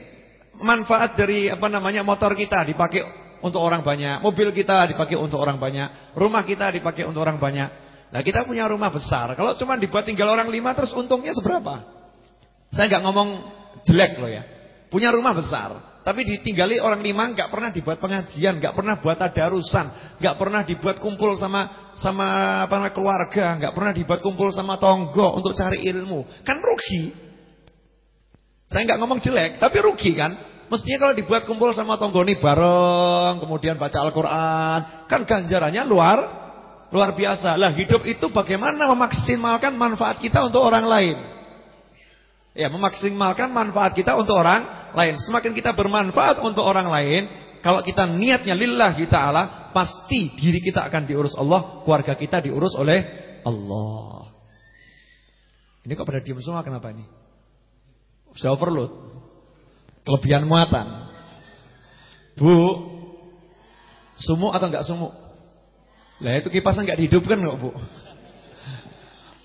Manfaat dari apa namanya motor kita dipakai untuk orang banyak, mobil kita dipakai untuk orang banyak, rumah kita dipakai untuk orang banyak. Nah, kita punya rumah besar. Kalau cuma dibuat tinggal orang lima terus untungnya seberapa? Saya nggak ngomong jelek loh ya. Punya rumah besar. Tapi ditinggali orang lima nggak pernah dibuat pengajian, nggak pernah buat tadarusan, nggak pernah dibuat kumpul sama sama apa namanya keluarga, nggak pernah dibuat kumpul sama tonggo untuk cari ilmu. Kan rugi. Saya nggak ngomong jelek, tapi rugi kan? Mestinya kalau dibuat kumpul sama tonggo nih bareng, kemudian baca Al-Qur'an, kan ganjarannya luar luar biasa. Lah hidup itu bagaimana memaksimalkan manfaat kita untuk orang lain? Ya, memaksimalkan manfaat kita untuk orang lain. Semakin kita bermanfaat untuk orang lain, kalau kita niatnya lillahi taala, pasti diri kita akan diurus Allah, keluarga kita diurus oleh Allah. Ini kok pada diam semua kenapa ini? Sudah overload. Kelebihan muatan. Bu, sumuk atau enggak sumuk? Lah itu kipasan enggak dihidupkan kok, Bu.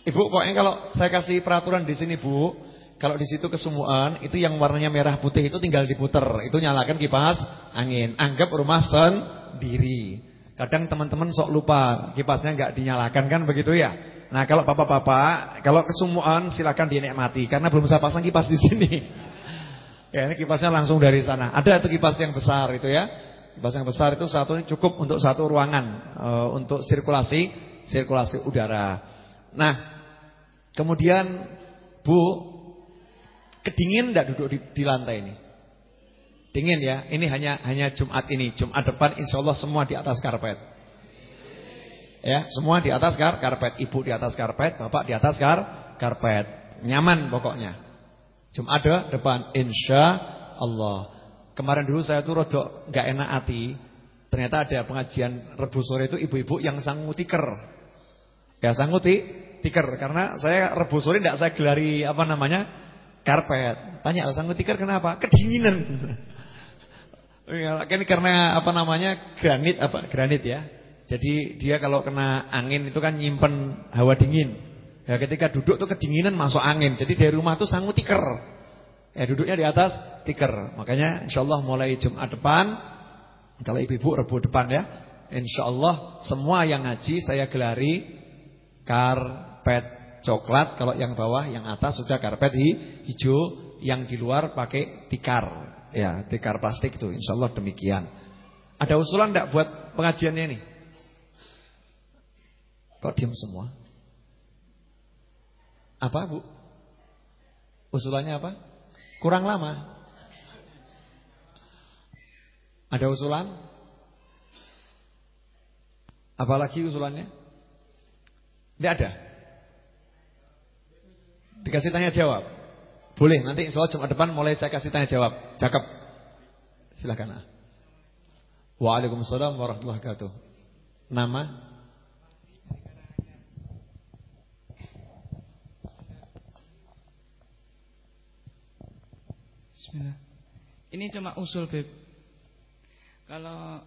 Ibu pokoknya kalau saya kasih peraturan di sini, Bu, kalau di situ kesumuan, itu yang warnanya merah putih itu tinggal diputer. Itu nyalakan kipas angin. Anggap rumah sendiri. Kadang teman-teman sok lupa kipasnya nggak dinyalakan kan begitu ya. Nah kalau bapak-bapak, kalau kesumuan silakan dinikmati karena belum saya pasang kipas di sini. ya ini kipasnya langsung dari sana. Ada itu kipas yang besar itu ya. Kipas yang besar itu satu ini cukup untuk satu ruangan e, untuk sirkulasi sirkulasi udara. Nah kemudian Bu Kedingin tidak duduk di, di lantai ini? Dingin ya. Ini hanya hanya Jumat ini. Jumat depan insya Allah semua di atas karpet. Ya, semua di atas kar karpet. Ibu di atas karpet, bapak di atas kar karpet. Nyaman pokoknya. Jumat depan insya Allah. Kemarin dulu saya tuh rodok nggak enak hati. Ternyata ada pengajian Rebu sore itu ibu-ibu yang sanggup tiker. Ya sanggup tiker karena saya Rebu sore tidak saya gelari apa namanya karpet. Tanya alasan tikar kenapa? Kedinginan. Ini iya, karena apa namanya granit apa granit ya. Jadi dia kalau kena angin itu kan nyimpen hawa dingin. Ya ketika duduk tuh kedinginan masuk angin. Jadi dari rumah tuh sangu tiker. Ya duduknya di atas tiker. Makanya insyaallah mulai Jumat depan kalau ibu-ibu rebu depan ya. Insyaallah semua yang ngaji saya gelari karpet coklat, kalau yang bawah yang atas sudah karpet hijau, yang di luar pakai tikar. Ya, tikar plastik itu insyaallah demikian. Ada usulan enggak buat pengajiannya ini? Kok diam semua? Apa bu? Usulannya apa? Kurang lama. Ada usulan? Apalagi usulannya? Tidak ada. Dikasih tanya jawab. Boleh, nanti insya Allah Jumat depan mulai saya kasih tanya jawab. Cakep. Silahkan. Waalaikumsalam warahmatullahi wabarakatuh. Nama? Bismillah. Ini cuma usul, Beb. Kalau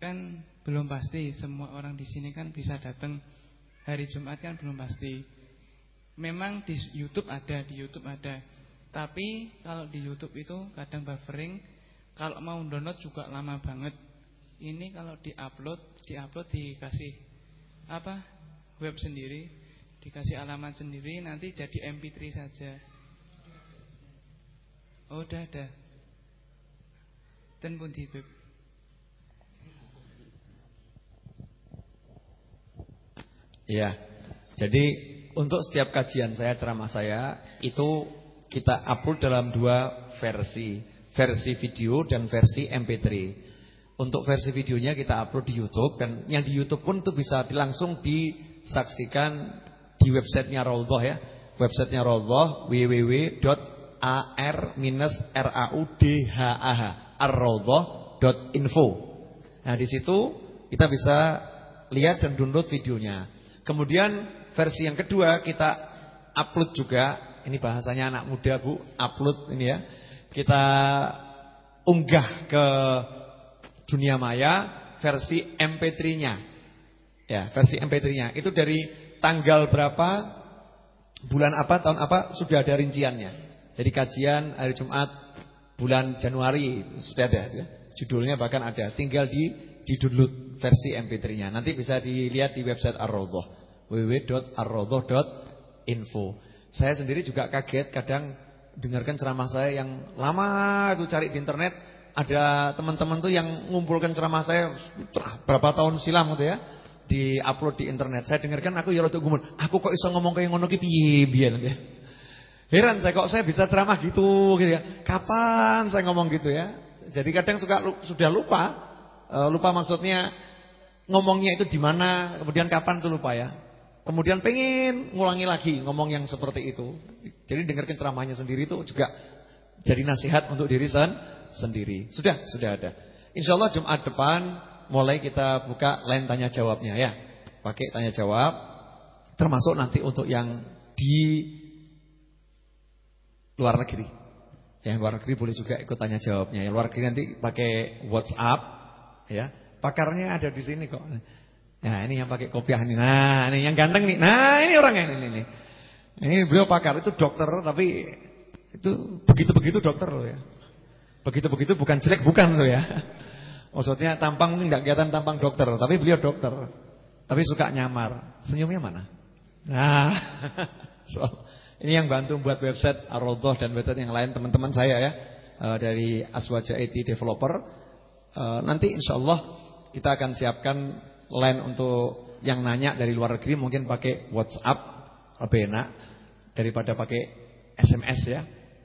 kan belum pasti semua orang di sini kan bisa datang hari Jumat kan belum pasti. Memang di YouTube ada, di YouTube ada. Tapi kalau di YouTube itu kadang buffering, kalau mau download juga lama banget. Ini kalau diupload, diupload dikasih apa? web sendiri, dikasih alamat sendiri nanti jadi MP3 saja. Oh, udah ada. Dan pun di Beb. Ya. Jadi untuk setiap kajian saya ceramah saya itu kita upload dalam dua versi, versi video dan versi MP3. Untuk versi videonya kita upload di YouTube dan yang di YouTube pun itu bisa langsung disaksikan di websitenya Raudhah ya. Websitenya Raudhah www A-R minus R-A-U-D-H-A-H Ar-Raudhah.info Nah di situ kita bisa lihat dan download videonya Kemudian versi yang kedua kita upload juga. Ini bahasanya anak muda bu. Upload ini ya. Kita unggah ke dunia maya versi MP3-nya Ya versi MP3-nya Itu dari tanggal berapa? Bulan apa, tahun apa? Sudah ada rinciannya. Jadi kajian hari Jumat bulan Januari. Sudah ada ya. Judulnya bahkan ada, tinggal di di-download versi MP3-nya. Nanti bisa dilihat di website Ar-Raudhah www.arraudhah.info. Saya sendiri juga kaget kadang dengarkan ceramah saya yang lama itu cari di internet ada teman-teman tuh yang ngumpulkan ceramah saya berapa tahun silam gitu ya di upload di internet. Saya dengarkan aku ya rada gumun. Aku kok iso ngomong kayak ngono ki piye ya. Heran saya kok saya bisa ceramah gitu gitu ya. Kapan saya ngomong gitu ya? Jadi kadang suka sudah lupa. E, lupa maksudnya ngomongnya itu di mana, kemudian kapan itu lupa ya. Kemudian pengen ngulangi lagi ngomong yang seperti itu. Jadi dengarkan ceramahnya sendiri itu juga jadi nasihat untuk diri sen sendiri. Sudah, sudah ada. Insya Allah Jumat depan mulai kita buka lain tanya jawabnya ya. Pakai tanya jawab termasuk nanti untuk yang di luar negeri. Yang luar negeri boleh juga ikut tanya jawabnya. Yang luar negeri nanti pakai WhatsApp ya. Pakarnya ada di sini kok. Nah, ini yang pakai kopiah ini. Nah, ini yang ganteng nih. Nah, ini orang ini ini. Ini beliau pakar itu dokter tapi itu begitu-begitu dokter loh ya. Begitu-begitu bukan jelek bukan loh ya. Maksudnya tampang ini enggak kelihatan tampang dokter, tapi beliau dokter. Tapi suka nyamar. Senyumnya mana? Nah. so, Ini yang bantu buat website ar dan website yang lain teman-teman saya ya uh, dari Aswaja IT Developer. Uh, nanti insya Allah kita akan siapkan line untuk yang nanya dari luar negeri mungkin pakai WhatsApp lebih enak daripada pakai SMS ya.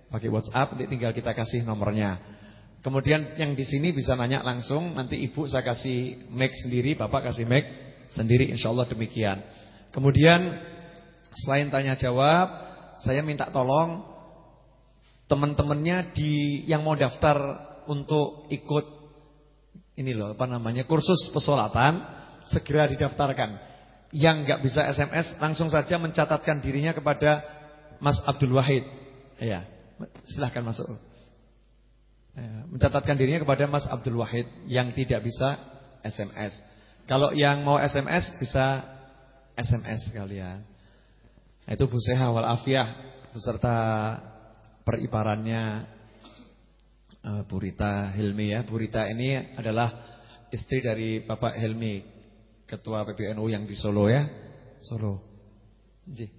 Pakai WhatsApp nanti tinggal kita kasih nomornya. Kemudian yang di sini bisa nanya langsung, nanti ibu saya kasih mic sendiri, bapak kasih mic sendiri, insya Allah demikian. Kemudian selain tanya jawab, saya minta tolong teman-temannya di yang mau daftar untuk ikut ini loh apa namanya kursus pesolatan segera didaftarkan. Yang nggak bisa SMS langsung saja mencatatkan dirinya kepada Mas Abdul Wahid. Ya, silahkan masuk. Ya, mencatatkan dirinya kepada Mas Abdul Wahid yang tidak bisa SMS. Kalau yang mau SMS bisa SMS kalian. Nah, itu Bu Seha wal Afiyah beserta peribarannya uh, Bu Rita Hilmi ya. Bu Rita ini adalah istri dari Bapak Hilmi, ketua PBNU yang di Solo ya. Solo. Nggih.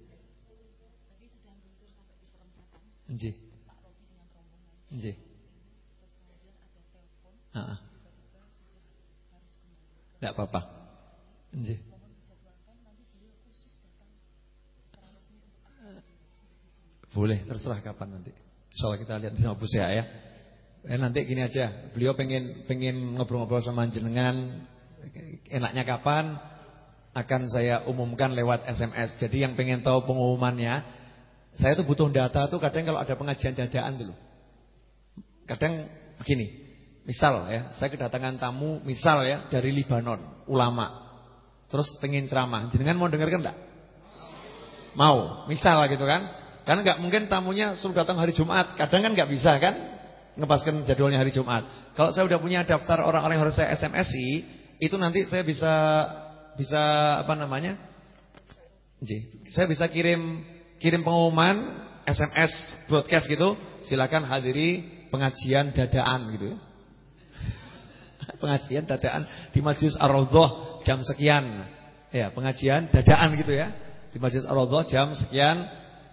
Nggih. Nggih. Heeh. Enggak apa-apa. Nggih. Boleh, terserah kapan nanti. Soal kita lihat di sama Bu ya. Eh, nanti gini aja, beliau pengen pengen ngobrol-ngobrol sama jenengan enaknya kapan akan saya umumkan lewat SMS. Jadi yang pengen tahu pengumumannya, saya tuh butuh data tuh kadang kalau ada pengajian dadaan dulu. Kadang begini, misal ya, saya kedatangan tamu misal ya dari Libanon, ulama. Terus pengen ceramah, jenengan mau dengarkan enggak? Mau, misal gitu kan? Kan nggak mungkin tamunya suruh datang hari Jumat. Kadang kan nggak bisa kan ngepaskan jadwalnya hari Jumat. Kalau saya udah punya daftar orang-orang yang harus saya SMSi, itu nanti saya bisa bisa apa namanya? Saya bisa kirim kirim pengumuman SMS broadcast gitu, silakan hadiri pengajian dadaan gitu ya. pengajian dadaan di Masjid Ar-Raudhah jam sekian. Ya, pengajian dadaan gitu ya. Di Masjid Ar-Raudhah jam sekian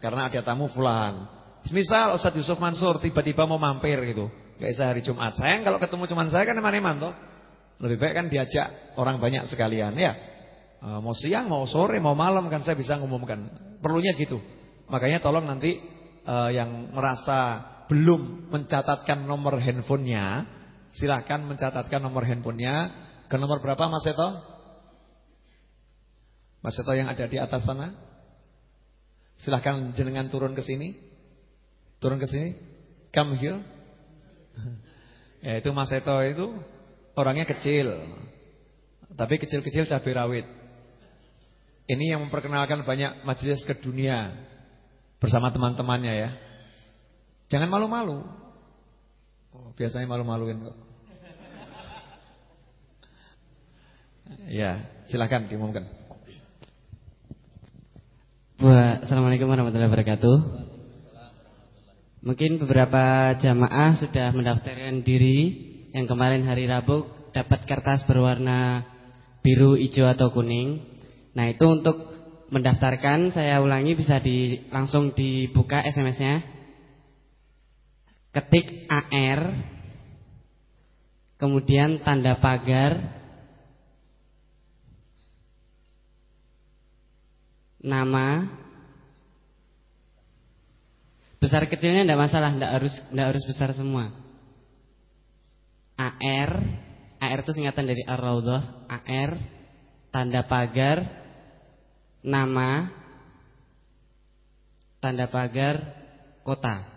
karena ada tamu fulan. Misal Ustaz Yusuf Mansur tiba-tiba mau mampir gitu. Gak bisa hari Jumat. Sayang kalau ketemu cuma saya kan eman-eman toh. Lebih baik kan diajak orang banyak sekalian ya. E, mau siang, mau sore, mau malam kan saya bisa ngumumkan. Perlunya gitu. Makanya tolong nanti e, yang merasa belum mencatatkan nomor handphonenya, silahkan mencatatkan nomor handphonenya ke nomor berapa Mas Seto? Mas Seto yang ada di atas sana? Silahkan jenengan turun ke sini. Turun ke sini. Come here. Ya itu Mas Eto itu orangnya kecil. Tapi kecil-kecil cabai rawit. Ini yang memperkenalkan banyak majelis ke dunia bersama teman-temannya ya. Jangan malu-malu. Oh, biasanya malu-maluin kok. Ya, silakan diumumkan. Assalamualaikum warahmatullahi wabarakatuh Mungkin beberapa jamaah sudah mendaftarkan diri Yang kemarin hari Rabu dapat kertas berwarna biru, hijau atau kuning. Nah itu untuk mendaftarkan saya ulangi bisa di, langsung dibuka SMS-nya Ketik AR Kemudian tanda pagar. Nama. Besar kecilnya tidak masalah, tidak harus tidak harus besar semua. AR, AR itu singkatan dari Ar-Raudhah, AR tanda pagar nama tanda pagar kota.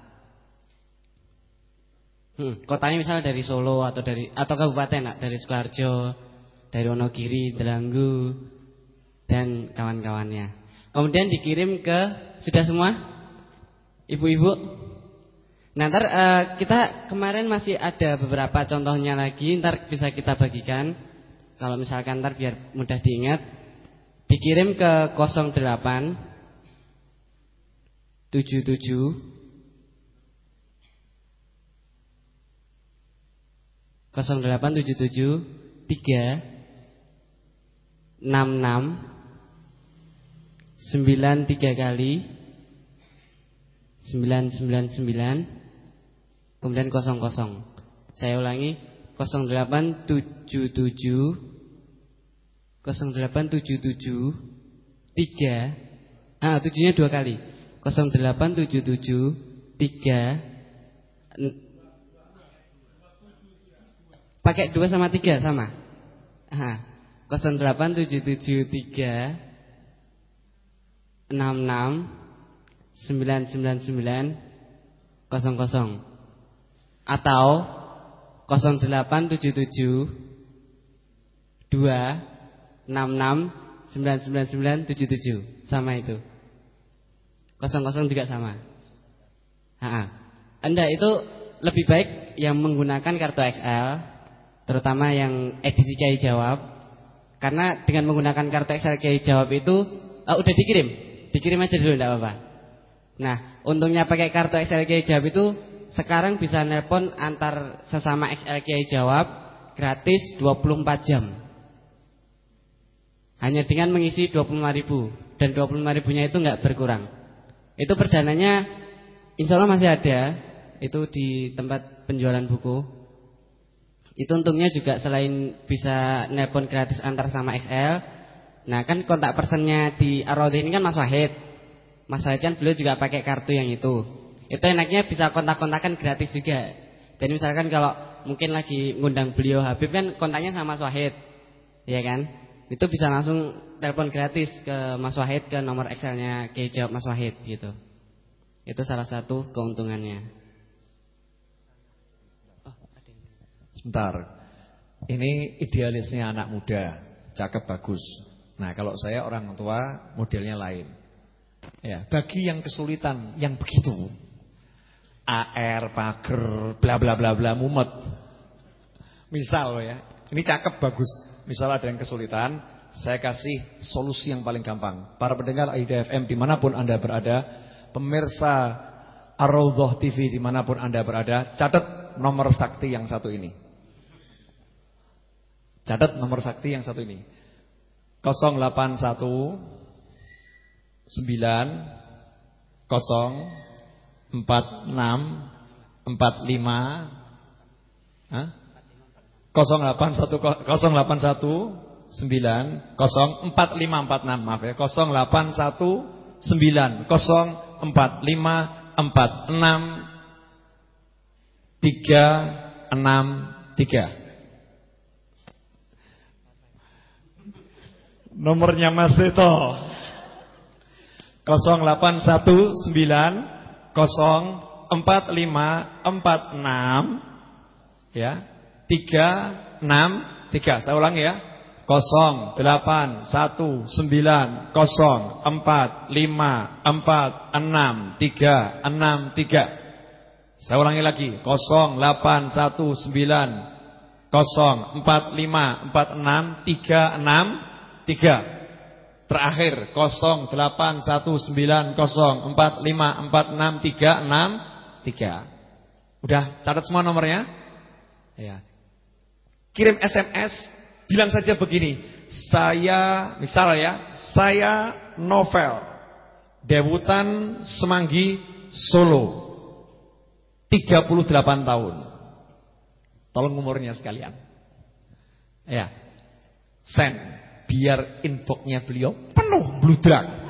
Hmm, kotanya misalnya dari Solo atau dari atau kabupaten, dari Sukoharjo, dari Wonogiri, Delanggu dan kawan-kawannya. Kemudian dikirim ke sudah semua? Ibu-ibu? Nah, ntar uh, kita kemarin masih ada beberapa contohnya lagi, ntar bisa kita bagikan. Kalau misalkan ntar biar mudah diingat, dikirim ke 08 77 0877 3 66 sembilan tiga kali sembilan sembilan sembilan kemudian 00. Saya ulangi 0877 0877 3 ah tujuhnya dua kali. 0877 3 pakai 2 sama 3 sama. Ah 08773 66 999 00 atau kosong delapan tujuh tujuh dua enam enam sembilan sembilan sembilan tujuh tujuh. Sama itu. Kosong kosong juga sama. Anda itu lebih baik yang menggunakan kartu XL terutama yang edisi Kiai Jawab. Karena dengan menggunakan kartu XL Kiai Jawab itu uh, udah dikirim. Dikirim aja dulu enggak apa-apa. Nah, untungnya pakai kartu XLK jawab itu sekarang bisa nelpon antar sesama XLK jawab gratis 24 jam. Hanya dengan mengisi 25 ribu dan 25 ribunya itu enggak berkurang. Itu perdananya insya Allah masih ada itu di tempat penjualan buku. Itu untungnya juga selain bisa nelpon gratis antar sama XL. Nah kan kontak personnya di Arodi ini kan Mas Wahid. Mas Wahid kan beliau juga pakai kartu yang itu. Itu enaknya bisa kontak-kontakan gratis juga. Dan misalkan kalau mungkin lagi ngundang beliau Habib kan kontaknya sama Mas Wahid. Ya kan? Itu bisa langsung telepon gratis ke Mas Wahid ke nomor Excelnya ke jawab Mas Wahid gitu. Itu salah satu keuntungannya. Oh, Sebentar. Ini idealisnya anak muda, cakep bagus. Nah, kalau saya orang tua modelnya lain. Ya, bagi yang kesulitan yang begitu AR, pager, bla bla bla bla mumet. Misal ya, ini cakep bagus. Misal ada yang kesulitan, saya kasih solusi yang paling gampang. Para pendengar IDFM di mana pun anda berada, pemirsa ar TV di mana pun anda berada, catat nomor sakti yang satu ini. Catat nomor sakti yang satu ini. 081 sembilan kosong empat enam empat lima kosong delapan satu kosong delapan satu sembilan kosong empat lima empat enam maaf ya kosong delapan satu sembilan kosong empat lima empat enam tiga enam tiga. Nomornya Mas Seto. 0819 04546 ya 363 saya ulangi ya. 0819 04546 saya ulangi lagi. 0819 04546 Terakhir 081904546363. Udah catat semua nomornya? Ya. Kirim SMS, bilang saja begini, saya misal ya, saya novel debutan Semanggi Solo. 38 tahun. Tolong umurnya sekalian. Ya. Send biar inboxnya beliau penuh bludrak.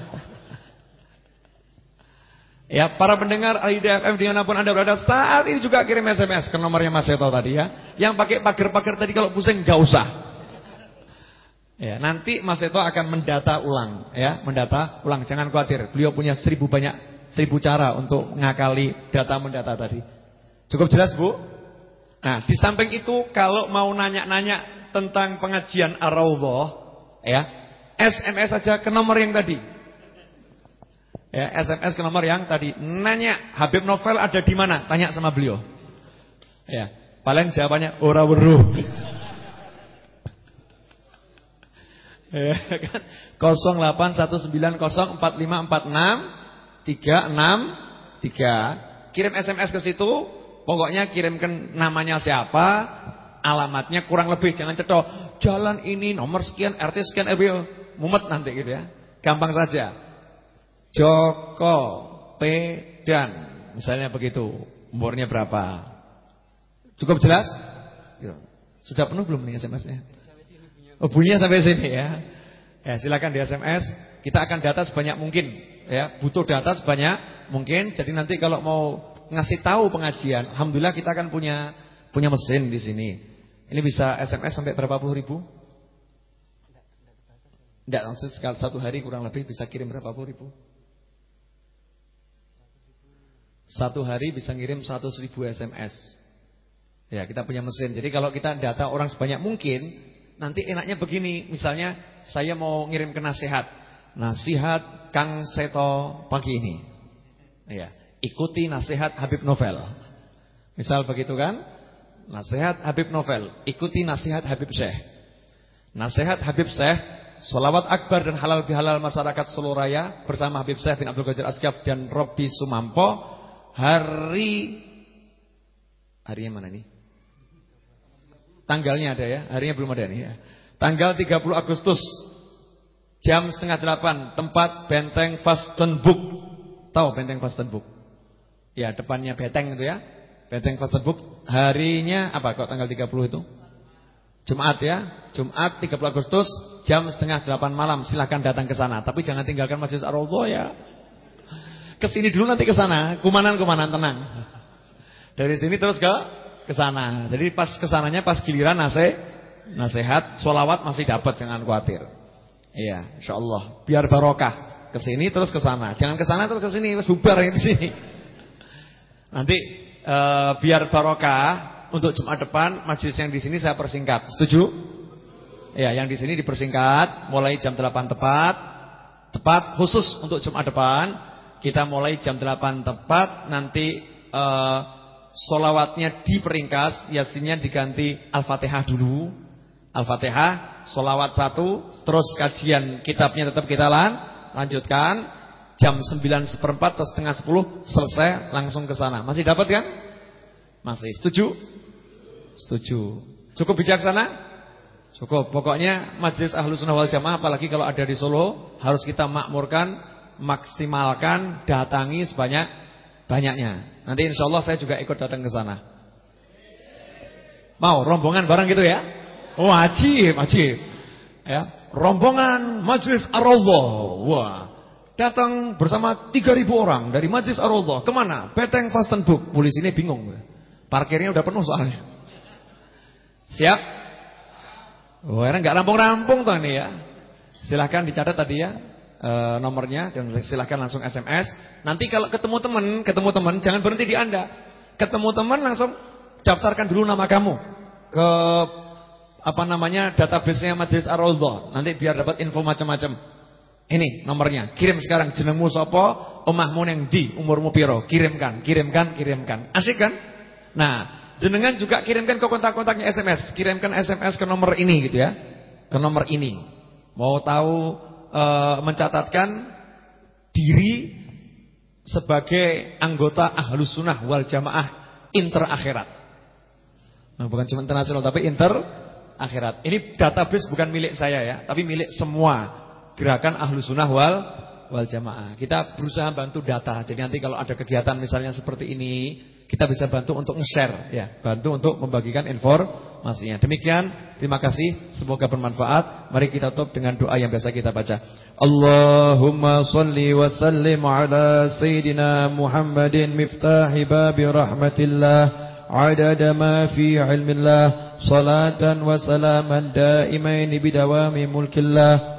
Ya, para pendengar Alida FM di mana pun Anda berada saat ini juga kirim SMS ke nomornya Mas Seto tadi ya. Yang pakai pagar-pagar tadi kalau pusing nggak usah. Ya, nanti Mas Seto akan mendata ulang ya, mendata ulang jangan khawatir. Beliau punya seribu banyak seribu cara untuk ngakali data mendata tadi. Cukup jelas, Bu? Nah, di samping itu kalau mau nanya-nanya tentang pengajian Ar-Raudhah Ya. SMS saja ke nomor yang tadi. Ya, SMS ke nomor yang tadi. Nanya, Habib Novel ada di mana? Tanya sama beliau. Ya, paling jawabannya ora weruh. ya kan? 081904546 Kirim SMS ke situ, pokoknya kirimkan namanya siapa, alamatnya kurang lebih jangan cetok jalan ini nomor sekian RT sekian RW mumet nanti gitu ya. Gampang saja. Joko Pedan. Misalnya begitu. Umurnya berapa? Cukup jelas? Ya. sudah penuh belum nih SMS-nya oh bunyinya sampai sini ya. Ya silakan di SMS kita akan data sebanyak mungkin ya. Butuh data sebanyak mungkin. Jadi nanti kalau mau ngasih tahu pengajian alhamdulillah kita akan punya punya mesin di sini ini bisa SMS sampai berapa puluh ribu? Tidak, maksud sekali satu hari kurang lebih bisa kirim berapa puluh ribu? Satu hari bisa ngirim satu ribu SMS. Ya, kita punya mesin. Jadi kalau kita data orang sebanyak mungkin, nanti enaknya begini. Misalnya saya mau ngirim ke nasihat. Nasihat Kang Seto pagi ini. Ya, ikuti nasihat Habib Novel. Misal begitu kan? Nasihat Habib Novel, ikuti nasihat Habib Syekh. Nasihat Habib Syekh, Solawat akbar dan halal bihalal masyarakat Solo Raya bersama Habib Syekh bin Abdul Qadir Asgaf dan Robi Sumampo hari harinya mana nih? Tanggalnya ada ya, harinya belum ada nih ya. Tanggal 30 Agustus jam setengah delapan tempat Benteng Fastenburg. Tahu Benteng Fastenburg? Ya depannya Benteng itu ya. Benteng Fastenburg harinya apa kok tanggal 30 itu? Jumat ya, Jumat 30 Agustus jam setengah delapan malam. Silahkan datang ke sana. Tapi jangan tinggalkan Masjid Ar-Raudhah ya. Ke sini dulu nanti ke sana. Kumanan-kumanan tenang. Dari sini terus ke ke sana. Jadi pas ke sananya pas giliran nase, nasihat, solawat masih dapat, jangan khawatir. Iya, insya Allah. Biar barokah. Ke sini terus ke sana. Jangan ke sana terus ke sini, terus bubar ya di sini. Nanti uh, biar barokah untuk Jumat depan majelis yang di sini saya persingkat. Setuju? Ya, yang di sini dipersingkat mulai jam 8 tepat. Tepat khusus untuk Jumat depan kita mulai jam 8 tepat nanti uh, solawatnya diperingkas, yasinnya diganti Al-Fatihah dulu. Al-Fatihah, solawat satu, terus kajian kitabnya tetap kita lan, lanjutkan jam 9 seperempat atau setengah 10 selesai langsung ke sana. Masih dapat kan? Masih. Setuju? Setuju. Cukup bijaksana? Cukup. Pokoknya Majelis Ahlus Sunnah wal Jamaah apalagi kalau ada di Solo harus kita makmurkan, maksimalkan, datangi sebanyak banyaknya. Nanti insya Allah saya juga ikut datang ke sana. Mau rombongan bareng gitu ya? Wajib, wajib. Ya, rombongan Majelis Ar-Raudhah. Wah. Datang bersama 3000 orang dari Majelis Ar-Raudhah. Ke mana? Beteng Fastenburg. Polisi ini bingung. Parkirnya udah penuh soalnya. Siap? Oh, enggak nggak rampung-rampung tuh ini ya. Silahkan dicatat tadi ya e, nomornya dan silahkan langsung SMS. Nanti kalau ketemu teman, ketemu teman jangan berhenti di Anda. Ketemu teman langsung daftarkan dulu nama kamu ke apa namanya database-nya Majelis Ar-Raudhah. Nanti biar dapat info macam-macam. Ini nomornya. Kirim sekarang jenengmu sapa, omahmu yang di, umurmu piro. Kirimkan, kirimkan, kirimkan. Asik kan? Nah, Jenengan juga kirimkan ke kontak-kontaknya SMS, kirimkan SMS ke nomor ini gitu ya. Ke nomor ini. Mau tahu e, mencatatkan diri sebagai anggota Ahlus Sunnah wal Jamaah inter akhirat. Nah, bukan cuma internasional tapi inter akhirat. Ini database bukan milik saya ya, tapi milik semua gerakan Ahlus Sunnah wal wal Jamaah. Kita berusaha bantu data. Jadi nanti kalau ada kegiatan misalnya seperti ini kita bisa bantu untuk nge-share ya, bantu untuk membagikan informasinya. Demikian, terima kasih, semoga bermanfaat. Mari kita tutup dengan doa yang biasa kita baca. Allahumma salli wa sallim ala sayyidina Muhammadin miftahi babi rahmatillah ma fi ilmillah salatan wa salaman daimain bidawami mulkillah wa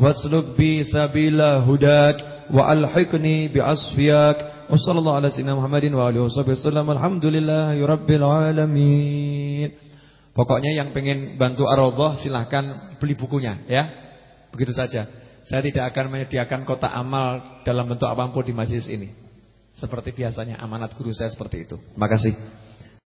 واسلك bi sabila hudak wa alhiqni bi الله على سيدنا محمد وعلى اله wa وسلم الحمد alhamdulillahi رب alamin Pokoknya yang pengen bantu Ar-Raudhah silahkan beli bukunya ya. Begitu saja. Saya tidak akan menyediakan kotak amal dalam bentuk apa pun di majlis ini. Seperti biasanya amanat guru saya seperti itu. Terima kasih.